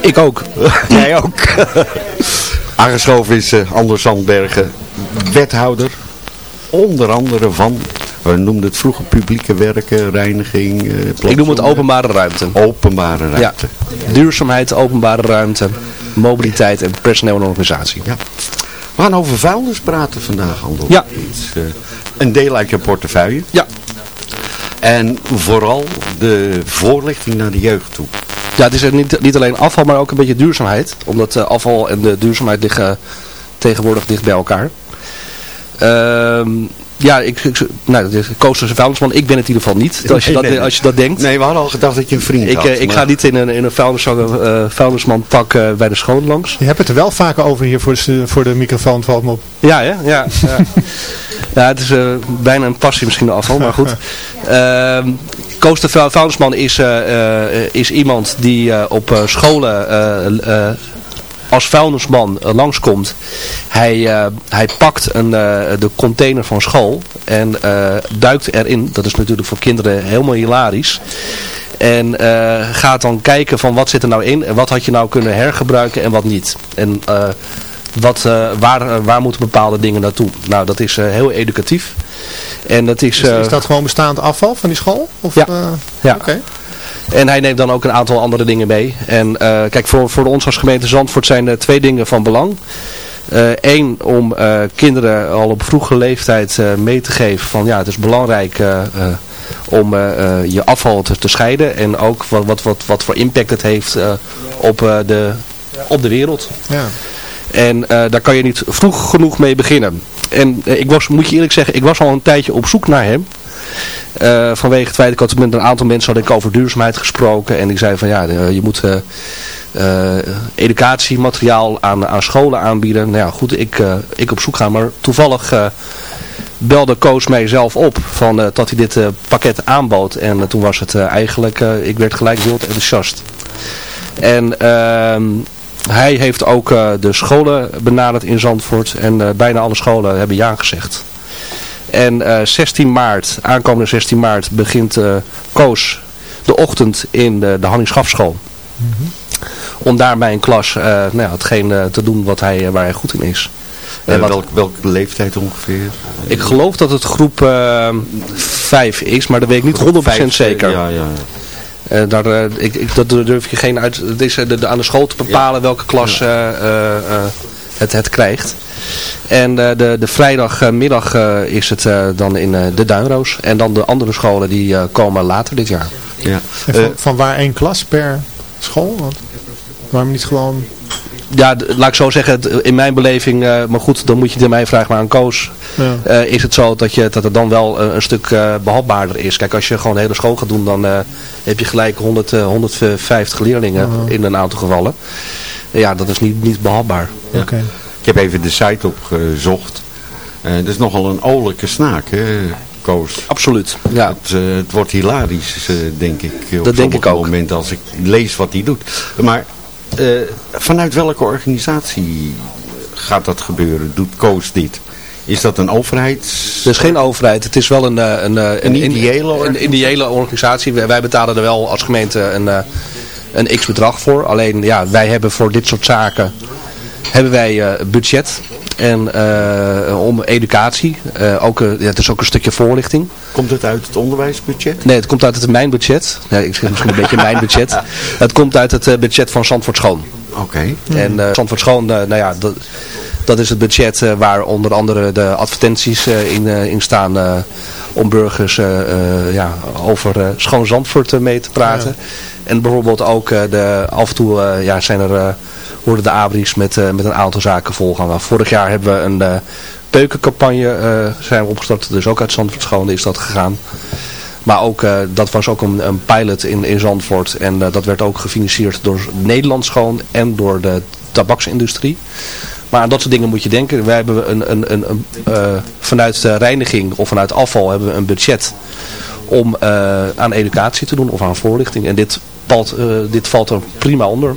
Ik ook. Jij ook. Aangeschoven is uh, Anders Sandbergen, wethouder, onder andere van, we noemden het vroeger publieke werken, reiniging. Uh, Ik noem het openbare ruimte. Openbare ruimte. Ja. Duurzaamheid, openbare ruimte, mobiliteit en personeel en organisatie. Ja. We gaan over vuilnis praten vandaag, Andor. Ja. Uh, een deel uit je portefeuille. Ja. En vooral de voorlichting naar de jeugd toe. Ja, het is niet, niet alleen afval, maar ook een beetje duurzaamheid. Omdat uh, afval en de duurzaamheid liggen tegenwoordig dicht bij elkaar. Uh, ja, ik, ik, nou, de Koos is een vuilnisman. Ik ben het in ieder geval niet, als je, nee, dat, nee. als je dat denkt. Nee, we hadden al gedacht dat je een vriend ik, had. uh, ik maar... ga niet in een, in een vuilnisman, uh, vuilnisman pak uh, bij de schoon langs. Je hebt het er wel vaker over hier voor de, voor de microfoon, valt me op. Ja, ja, ja. ja. ja het is uh, bijna een passie misschien de afval, maar goed. Uh, Koos de vuilnisman is, uh, is iemand die op scholen als vuilnisman uh, langskomt. Hij, uh, hij pakt een, uh, de container van school en duikt erin. Dat is natuurlijk voor kinderen helemaal hilarisch. En gaat dan kijken van wat zit er nou in en wat had je nou kunnen hergebruiken en wat niet. En wat, waar, waar moeten bepaalde dingen naartoe. Nou, dat is heel educatief. En dat is, is, is dat gewoon bestaand afval van die school? Of, ja. ja. Okay. En hij neemt dan ook een aantal andere dingen mee. En uh, kijk, voor, voor ons als gemeente Zandvoort zijn er twee dingen van belang. Eén, uh, om uh, kinderen al op vroege leeftijd mee te geven van ja, het is belangrijk om je afval te, te, scheiden. En ook wat, wat, wat, wat voor impact het heeft op, de, op de wereld. Ja. En daar kan je niet vroeg genoeg mee beginnen. En ik was, moet je eerlijk zeggen, ik was al een tijdje op zoek naar hem. Uh, vanwege het feit, ik had met een aantal mensen had ik over duurzaamheid gesproken. En ik zei van ja, je moet uh, eh, educatiemateriaal aan, aan scholen aanbieden. Nou ja, goed, ik, eh, ik op zoek ga, maar toevallig eh, belde Koos mij zelf op van, dat hij dit pakket aanbood. En toen was het eigenlijk, ik werd gelijk heel enthousiast. En ehm, hij heeft ook de scholen benaderd in Zandvoort en bijna alle scholen hebben ja gezegd. En 16 maart, aankomende 16 maart, begint Koos de ochtend in de, de Hanning Schafschool. Om daar bij een klas uh, nou ja, hetgeen uh, te doen wat hij, waar hij goed in is. En wat, welke leeftijd ongeveer? Ik geloof dat het groep 5 is, maar dat weet ik niet 100% zeker. Ja, ja. Uh, daar, uh, ik, ik, dat durf je geen uit. Het is de, de, aan de school te bepalen ja. welke klas uh, het, het krijgt. En de, de vrijdagmiddag is het dan in de Duinroos. En dan de andere scholen die komen later dit jaar. Ja. Van, van, waar één klas per school? Want waarom niet gewoon... Ja, laat ik zo zeggen, in mijn beleving, uh, maar goed, dan moet je het mij vragen maar aan Koos. Ja. Uh, is het zo dat, je, dat het dan wel een, een stuk uh, behapbaarder is. Kijk, als je gewoon de hele school gaat doen, dan heb je gelijk 100, 150 leerlingen -huh. in een aantal gevallen. Ja, dat is niet, niet behapbaar. Ja. Okay. Ik heb even de site opgezocht. dat is nogal een olijke snaak, hè? Koos. Absoluut, ja. Het, uh, het wordt hilarisch, uh, denk ik. Op dat denk ik ook. moment als ik lees wat hij doet. Maar vanuit welke organisatie gaat dat gebeuren? Doet Koos dit? Is dat een overheid? Het is geen overheid. Het is wel een, een, een, een ideële, organisatie? een ideële organisatie. Wij betalen er wel als gemeente een, een x-bedrag voor. Alleen ja, wij hebben voor dit soort zaken hebben wij budget. En uh, om educatie. Uh, ook, uh, ja, het is ook een stukje voorlichting. Komt het uit het onderwijsbudget? Nee, het komt uit het mijn budget. Ja, ik zeg misschien een beetje mijn budget. Het komt uit het budget van Zandvoort Schoon. Oké. Okay. En Zandvoort Schoon, nou ja, dat, dat is het budget waar onder andere de advertenties in, in staan om burgers ja, over schoon Zandvoort mee te praten. Ja. En bijvoorbeeld ook de, af en toe ja, zijn er worden de abris met, uh, met een aantal zaken volgaan. Vorig jaar hebben we een uh, zijn we opgestart. Dus ook uit Zandvoort Schoon is dat gegaan. Maar ook, dat was ook een, een, pilot in, in Zandvoort. En dat werd ook gefinancierd door Nederland Schoon en door de tabaksindustrie. Maar aan dat soort dingen moet je denken. Wij hebben een, een, een, een vanuit de reiniging of vanuit afval hebben we een budget om aan educatie te doen of aan voorlichting. En dit valt, dit valt er prima onder.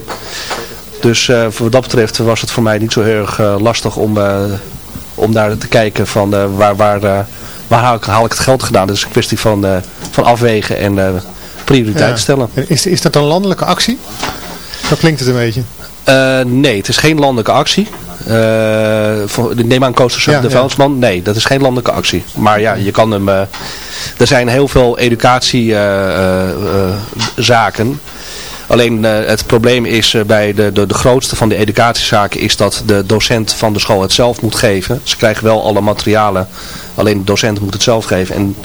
Dus uh, wat dat betreft was het voor mij niet zo heel erg uh, lastig om, uh, om daar te kijken van waar, waar, waar haal, ik, haal ik het geld gedaan. Dus een kwestie van, van afwegen en prioriteit ja. stellen. Is, is dat een landelijke actie? Zo klinkt het een beetje. nee, het is geen landelijke actie. voor, neem aan Coasters ja, de ja. Vuilnisman. Nee, dat is geen landelijke actie. Maar ja, je kan hem... er zijn heel veel educatiezaken Alleen uh, het probleem is uh, bij de, de, de grootste van de educatiezaken is dat de docent van de school het zelf moet geven. Ze krijgen wel alle materialen, alleen de docent moet het zelf geven. En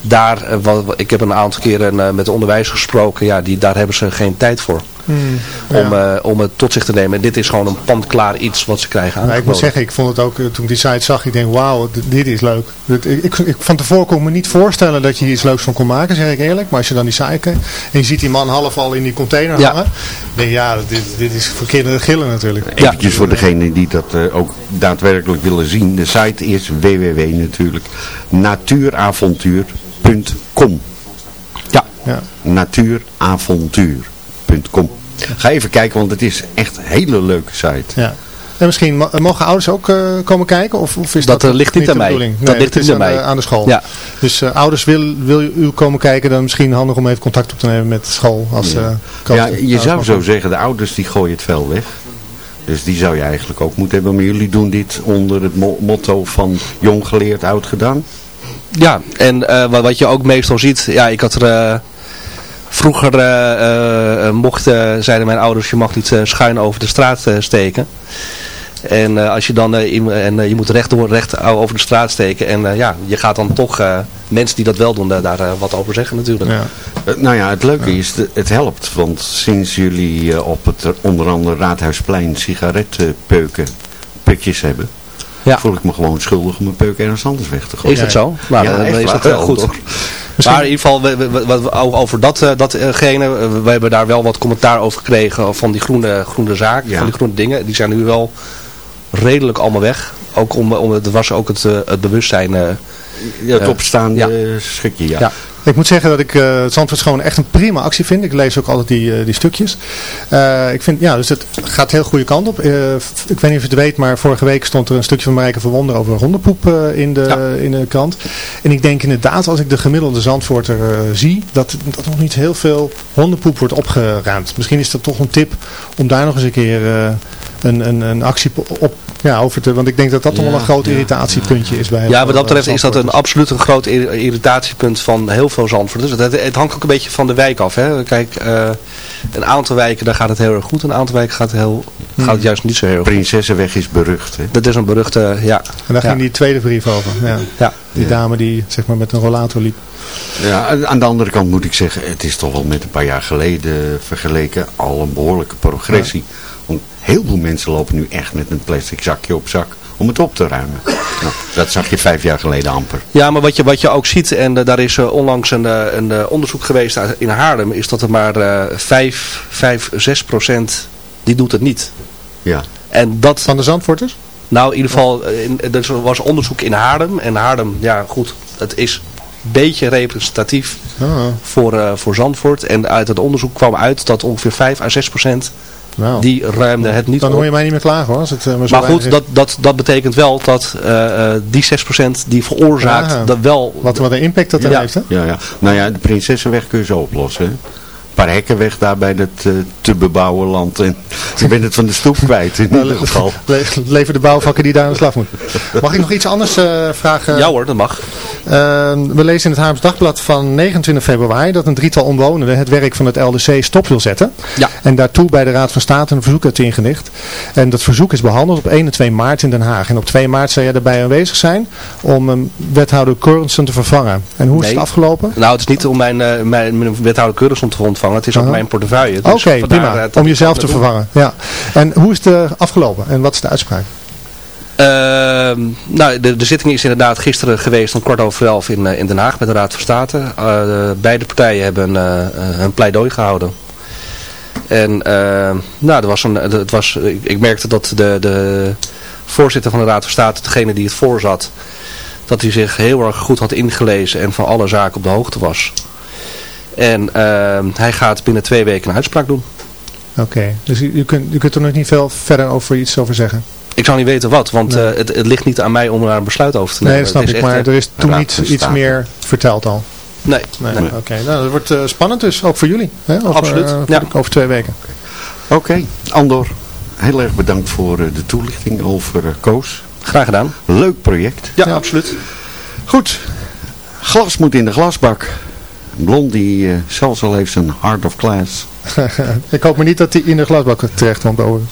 daar, uh, wat, ik heb een aantal keren met de onderwijs gesproken, ja, die, daar hebben ze geen tijd voor. Hmm, ja. om, uh, om het tot zich te nemen. En dit is gewoon een pandklaar iets wat ze krijgen aangeboden. ik moet zeggen, ik vond het ook, toen ik die site zag, ik denk, wauw, dit is leuk. Ik, ik, ik, van tevoren kon ik me niet voorstellen dat je hier iets leuks van kon maken, zeg ik eerlijk. Maar als je dan die site kijkt en je ziet die man half al in die container ja. hangen, denk je, ja, dit, dit is voor kinderen gillen natuurlijk. Eventjes voor degenen die dat uh, ook daadwerkelijk willen zien. De site is www natuurlijk natuuravontuur.com Ja. ja. Ga even kijken, want het is echt een hele leuke site. Ja. En misschien mogen ouders ook uh, komen kijken? Of, of is dat, dat uh, ligt niet aan mij. Nee, dat ligt niet aan mij. aan de school. Ja. Dus uh, ouders wil, wil u komen kijken, dan misschien handig om even contact op te nemen met de school. Als, ja. ja, je zou zo zeggen, de ouders die gooien het vel weg. Dus die zou je eigenlijk ook moeten hebben. Maar jullie doen dit onder het mo motto van jong geleerd, oud gedaan? Ja, en wat je ook meestal ziet, ja, ik had er Vroeger uh, uh, mochten, zeiden mijn ouders, je mag niet schuin over de straat steken. En als je dan, en je moet recht, door, recht over de straat steken. En ja, je gaat dan toch mensen die dat wel doen, daar wat over zeggen natuurlijk. Ja. nou ja, het leuke is, het helpt. Want sinds jullie op het onder andere Raadhuisplein sigarettenpeuken, pukjes hebben. voel ik me gewoon schuldig om mijn peuk ergens anders weg te gooien. Is dat zo? Nou, ja, dan is dat heel goed. Maar in ieder geval, we- we- over dat, eh, datgene, eh, we hebben daar wel wat commentaar over gekregen van die groene, groene zaak, Ja. van die groene dingen. Die zijn nu wel redelijk allemaal weg. Ook om, om het was ook het, eh, het bewustzijn. Ja, het opstaande ja. schikje, ja. Ja. Ik moet zeggen dat ik eh het Zandvoort gewoon echt een prima actie vind. Ik lees ook altijd die, eh, die stukjes. Eh, ik vind, ja, dus het gaat heel goede kant op. Eh, ik weet niet of je het weet, maar vorige week stond er een stukje van Marijke van Wonder over hondenpoep eh, in, de, in de krant. En ik denk inderdaad, als ik de gemiddelde Zandvoorter eh, zie, dat, dat nog niet heel veel hondenpoep wordt opgeruimd. Misschien is dat toch een tip om daar nog eens een keer eh, een, een, een actie op, ja, over te... Want ik denk dat dat toch wel een groot irritatiepuntje is bij Ja, wat dat betreft is dat een absoluut een groot ir- irritatiepunt van heel veel Zandvoorters. Het, het, het hangt ook een beetje van de wijk af. Hè. Kijk, eh, een aantal wijken daar gaat het heel erg goed. Een aantal wijken gaat het, heel, gaat het juist niet zo heel goed. Prinsessenweg is berucht, hè. Dat is een beruchte, ja. En daar ja. ging die tweede brief over. Ja. Ja. Die Ja. dame die zeg maar met een rollator liep. Ja, aan de andere kant moet ik zeggen, het is toch wel met een paar jaar geleden vergeleken al een behoorlijke progressie. Want heel veel mensen lopen nu echt met een plastic zakje op zak om het op te ruimen. Nou, dat zag je vijf jaar geleden amper. Ja, maar wat je, wat je ook ziet, en eh, daar is eh, onlangs een, eh, een onderzoek geweest in Haarlem, is dat er maar eh 5, 5, 6 procent, die doet het niet. Ja. En dat, Van de Zandvoorters? nou in ieder geval, in, er was onderzoek in Haarlem. En Haarlem, ja goed, het is een beetje representatief Ah, voor, eh, voor Zandvoort. En uit het onderzoek kwam uit dat ongeveer 5 à 6 procent, nou. die ruimde het niet Dan hoor je mij niet meer klagen hoor. Als het, eh, maar zo Maar goed, dat, dat, dat betekent wel dat eh, eh, die 6% die veroorzaakt Ja. dat wel... wat, wat een impact dat er Ja. heeft hè? Ja, ja. Nou ja, de Prinsessenweg kun je zo oplossen. Hè? Paar hekken weg daar bij dat eh, te bebouwen land. En je bent het van de stoep kwijt in ieder geval. Le leven de bouwvakken die daar aan de slag moeten. Mag ik nog iets anders eh, vragen? Ja hoor, dat mag. Eh, we lezen in het Haarlems Dagblad van 29 februari dat een drietal omwonenden het werk van het LDC stop wil zetten. Ja. En daartoe bij de Raad van State een verzoek heeft ingedicht. En dat verzoek is behandeld op 1 en 2 maart in Den Haag. En op 2 maart zou jij erbij aanwezig zijn om um, wethouder Currensen te vervangen. En hoe is het afgelopen? Nou, het is niet om mijn, eh, mijn, mijn wethouder Keurenson te ontvangen. Het is ook Aha. mijn portefeuille. Oké, Dus vandaar, prima. eh, dat Om jezelf te vervangen. Ja. En hoe is het uh, afgelopen? En wat is de uitspraak? Ehm, nou, de, de zitting is inderdaad gisteren geweest om kwart over elf in, eh, in Den Haag met de Raad van State. Eh, beide partijen hebben een pleidooi gehouden. En eh, nou, er was een, het was, ik, ik merkte dat de, de voorzitter van de Raad van State, degene die het voorzat, dat hij zich heel erg goed had ingelezen en van alle zaken op de hoogte was. En eh, hij gaat binnen twee weken een uitspraak doen. Oké, dus u, u, kunt, u kunt er nog niet veel verder over iets over zeggen? Ik zou niet weten wat, want eh, het, het ligt niet aan mij om daar een besluit over te nemen. Nee, dat snap ik, maar eh, er is toen niet iets meer verteld al. Nee, Nee, nee. Oké, nou dat wordt eh, spannend dus, ook voor jullie. Hè? Over, Absoluut, ja. Over twee weken. Oké, Andor, heel erg bedankt voor eh, de toelichting over Koos. Graag gedaan. Leuk project. Ja, absoluut. Goed, glas moet in de glasbak. Blondie eh zelfs al heeft zijn heart of class. ik hoop maar niet dat hij in de glasbak terecht komt over.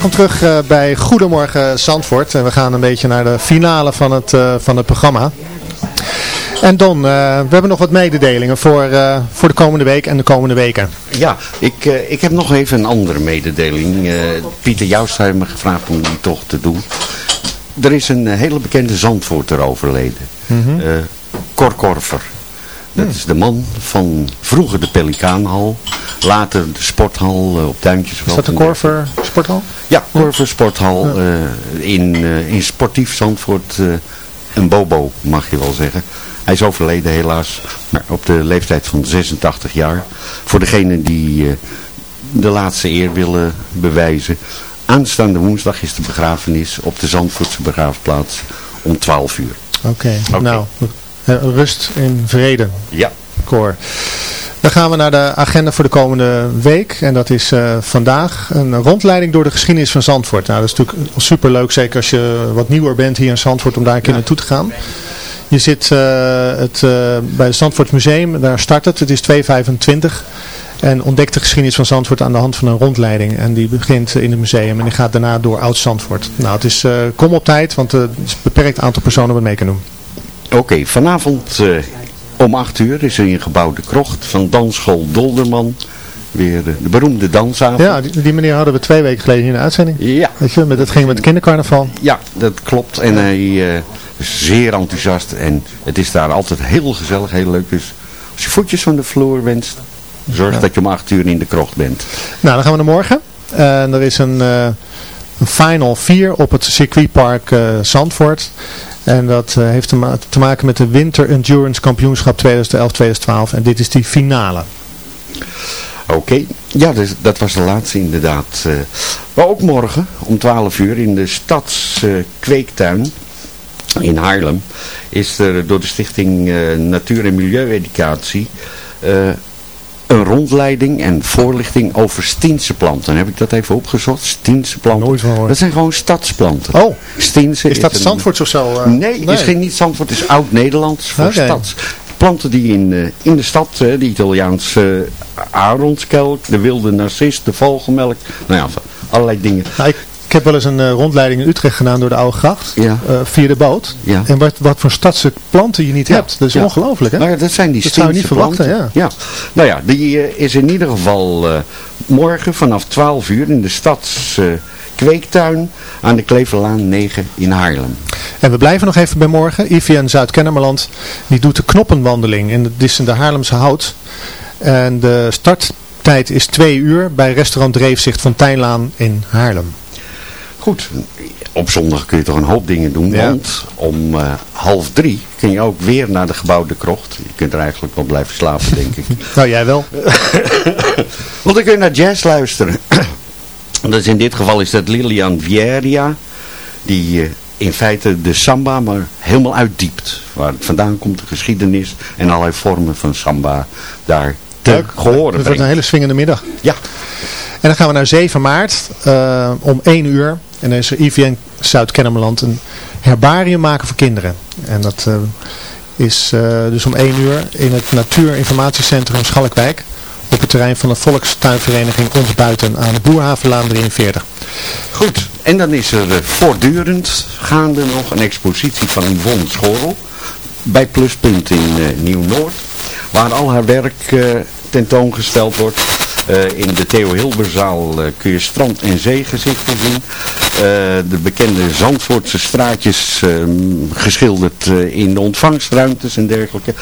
Welkom terug eh, bij Goedemorgen Zandvoort. En we gaan een beetje naar de finale van het, eh, van het programma. En Don, eh, we hebben nog wat mededelingen voor, voor de komende week en de komende weken. Ja, ik, ik heb nog even een andere mededeling. Pieter Joustra heeft me gevraagd om die toch te doen. Er is een hele bekende Zandvoorter overleden. Eh, Cor Korver. Dat is de man van vroeger de Pelikaanhal. Later de sporthal eh, op Duintjesveld. Is dat de Corver Sporthal? Ja, Korver Sporthal. eh, in, eh, in sportief Zandvoort. een bobo, mag je wel zeggen. Hij is overleden helaas. Maar op de leeftijd van 86 jaar. Voor degenen die de laatste eer willen bewijzen. Aanstaande woensdag is de begrafenis op de Zandvoortse begraafplaats om 12 uur. Oké, nou, rust in vrede. Ja. Cor. Dan gaan we naar de agenda voor de komende week. En dat is eh, vandaag een rondleiding door de geschiedenis van Zandvoort. Nou, dat is natuurlijk super leuk, zeker als je wat nieuwer bent hier in Zandvoort, om daar een keer naartoe te gaan. Je zit eh, het, eh, bij het Zandvoort Museum, daar start het. Het is 225. En ontdekt de geschiedenis van Zandvoort aan de hand van een rondleiding. En die begint in het museum en die gaat daarna door Oud-Zandvoort. Nou, het is, eh, kom op tijd, want eh, het is een beperkt aantal personen wat mee kunnen doen. Oké, vanavond eh, om 8 uur is er in gebouw De Krocht van dansschool Dolderman. Weer de beroemde dansavond. Ja, die, die meneer hadden we twee weken geleden hier in de uitzending. Ja. Weet je, met, dat ging met het kindercarnaval. Ja, dat klopt. En hij eh, is zeer enthousiast. En het is daar altijd heel gezellig, heel leuk. Dus als je voetjes van de vloer wenst, zorg Ja. dat je om 8 uur in de krocht bent. Nou, dan gaan we naar morgen. En er is een, eh, een Final 4 op het circuitpark eh, Zandvoort. En dat eh, heeft te, ma- te maken met de Winter Endurance Kampioenschap 2011-2012. En dit is die finale. Oké, ja, dus, dat was de laatste inderdaad. eh. maar ook morgen om 12 uur in de Stadskweektuin in Haarlem is er door de stichting eh, Natuur- en Milieueducatie een rondleiding en voorlichting over Stiense planten. Heb ik dat even opgezocht? Stiense planten. Nooit van gehoord. Dat zijn gewoon stadsplanten. Oh, Stiense is dat Zandvoorts of zo? eh? Nee, het is geen niet Zandvoort, het is oud-Nederlands voor stads. Planten die in, eh, in de stad, eh, de Italiaanse aronskelk, de wilde narcis, de vogelmelk, nou ja, allerlei dingen. Nou, ik, ik heb wel eens een eh, rondleiding in Utrecht gedaan door de Oude Gracht. Ja. eh, via de boot. Ja. En wat, wat voor stadse planten je niet hebt. Dat is ongelooflijk, hè? Ja, dat zijn die Dat zou je niet verwachten, ja. Nou ja, die eh, is in ieder geval morgen vanaf 12 uur in de stads eh, kweektuin aan de Kleverlaan 9 in Haarlem. En we blijven nog even bij morgen. IVN Zuid-Kennemerland die doet de knoppenwandeling. En dat is in de Haarlemse Hout. En de starttijd is twee uur bij restaurant Dreefzicht van Tijnlaan in Haarlem. Goed, op zondag kun je toch een hoop dingen doen, Ja. want om eh, half drie kun je ook weer naar de gebouwde krocht. Je kunt er eigenlijk wel blijven slapen, denk ik. Nou, jij wel. Want dan kun je naar jazz luisteren. is in dit geval is dat Lilian Vieria, die eh, in feite de samba maar helemaal uitdiept. Waar het vandaan komt, de geschiedenis en allerlei vormen van samba daar te Leuk. gehoren Het wordt een hele swingende middag. Ja. En dan gaan we naar 7 maart eh, om 1 uur. En dan is er IVN Zuid-Kennemerland een herbarium maken voor kinderen. En dat eh, is eh, dus om 1 uur in het Natuurinformatiecentrum Schalkwijk. Op het terrein van de Volkstuinvereniging Ons Buiten aan de Boerhavenlaan 43. Goed, en dan is er eh, voortdurend gaande nog een expositie van Yvonne Schorel bij Pluspunt in Nieuw-Noord. Waar al haar werk eh, tentoongesteld wordt. In de Theo Hilberzaal kun je strand- en zeegezichten zien. Eh, de bekende Zandvoortse straatjes eh, geschilderd eh, in de ontvangstruimtes en dergelijke.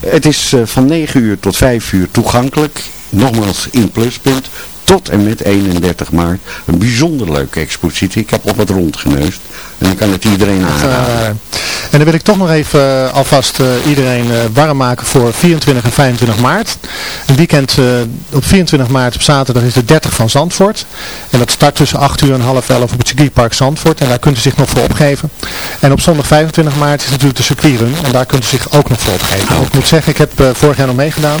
Het is eh, van 9 uur tot 5 uur toegankelijk. Nogmaals in Pluspunt. Tot en met 31 maart. Een bijzonder leuke expositie. Ik heb op wat rondgeneust. En ik kan het iedereen aanraden. En dan wil ik toch nog even eh, alvast eh, iedereen eh, warm maken voor 24 en 25 maart. Een weekend op 24 maart op zaterdag is de 30 van Zandvoort. En dat start tussen 8 uur en half 11 op het circuitpark Zandvoort. En daar kunt u zich nog voor opgeven. En op zondag 25 maart is natuurlijk de circuitrun. En daar kunt u zich ook nog voor opgeven. Ik moet zeggen, ik heb vorig jaar nog meegedaan.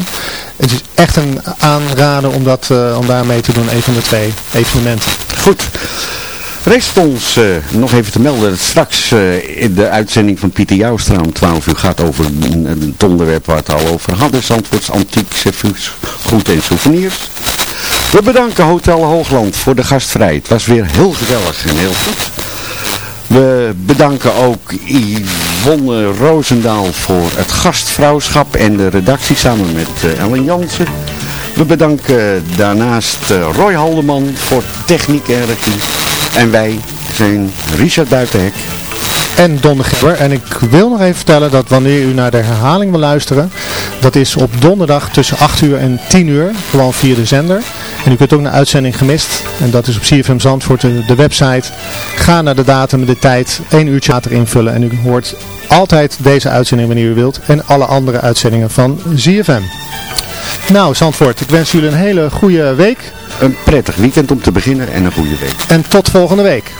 Het is echt een aanrader om, dat, om daar mee te doen. Een van de twee evenementen. Goed. Rest ons eh, nog even te melden dat straks eh, in de uitzending van Pieter Joustra om 12 uur gaat over een, onderwerp waar het al over hadden. Zandvoorts antiek, goed en souvenirs. We bedanken Hotel Hoogland voor de gastvrijheid. Het was weer heel gezellig en heel goed. We bedanken ook Yvonne Roosendaal voor het gastvrouwschap en de redactie samen met uh, Ellen Jansen. We bedanken daarnaast Roy Haldeman voor techniek en regie. En wij zijn Richard Buitenhek en Don de Gibber. En ik wil nog even vertellen dat wanneer u naar de herhaling wil luisteren, dat is op donderdag tussen 8 uur en 10 uur, gewoon via de zender. En u kunt ook naar uitzending gemist, en dat is op CFM Zandvoort de, website. Ga naar de datum de tijd, één uurtje later invullen en u hoort altijd deze uitzending wanneer u wilt en alle andere uitzendingen van ZFM. Nou, Zandvoort, ik wens jullie een hele goede week. Een prettig weekend om te beginnen en een goede week. En tot volgende week.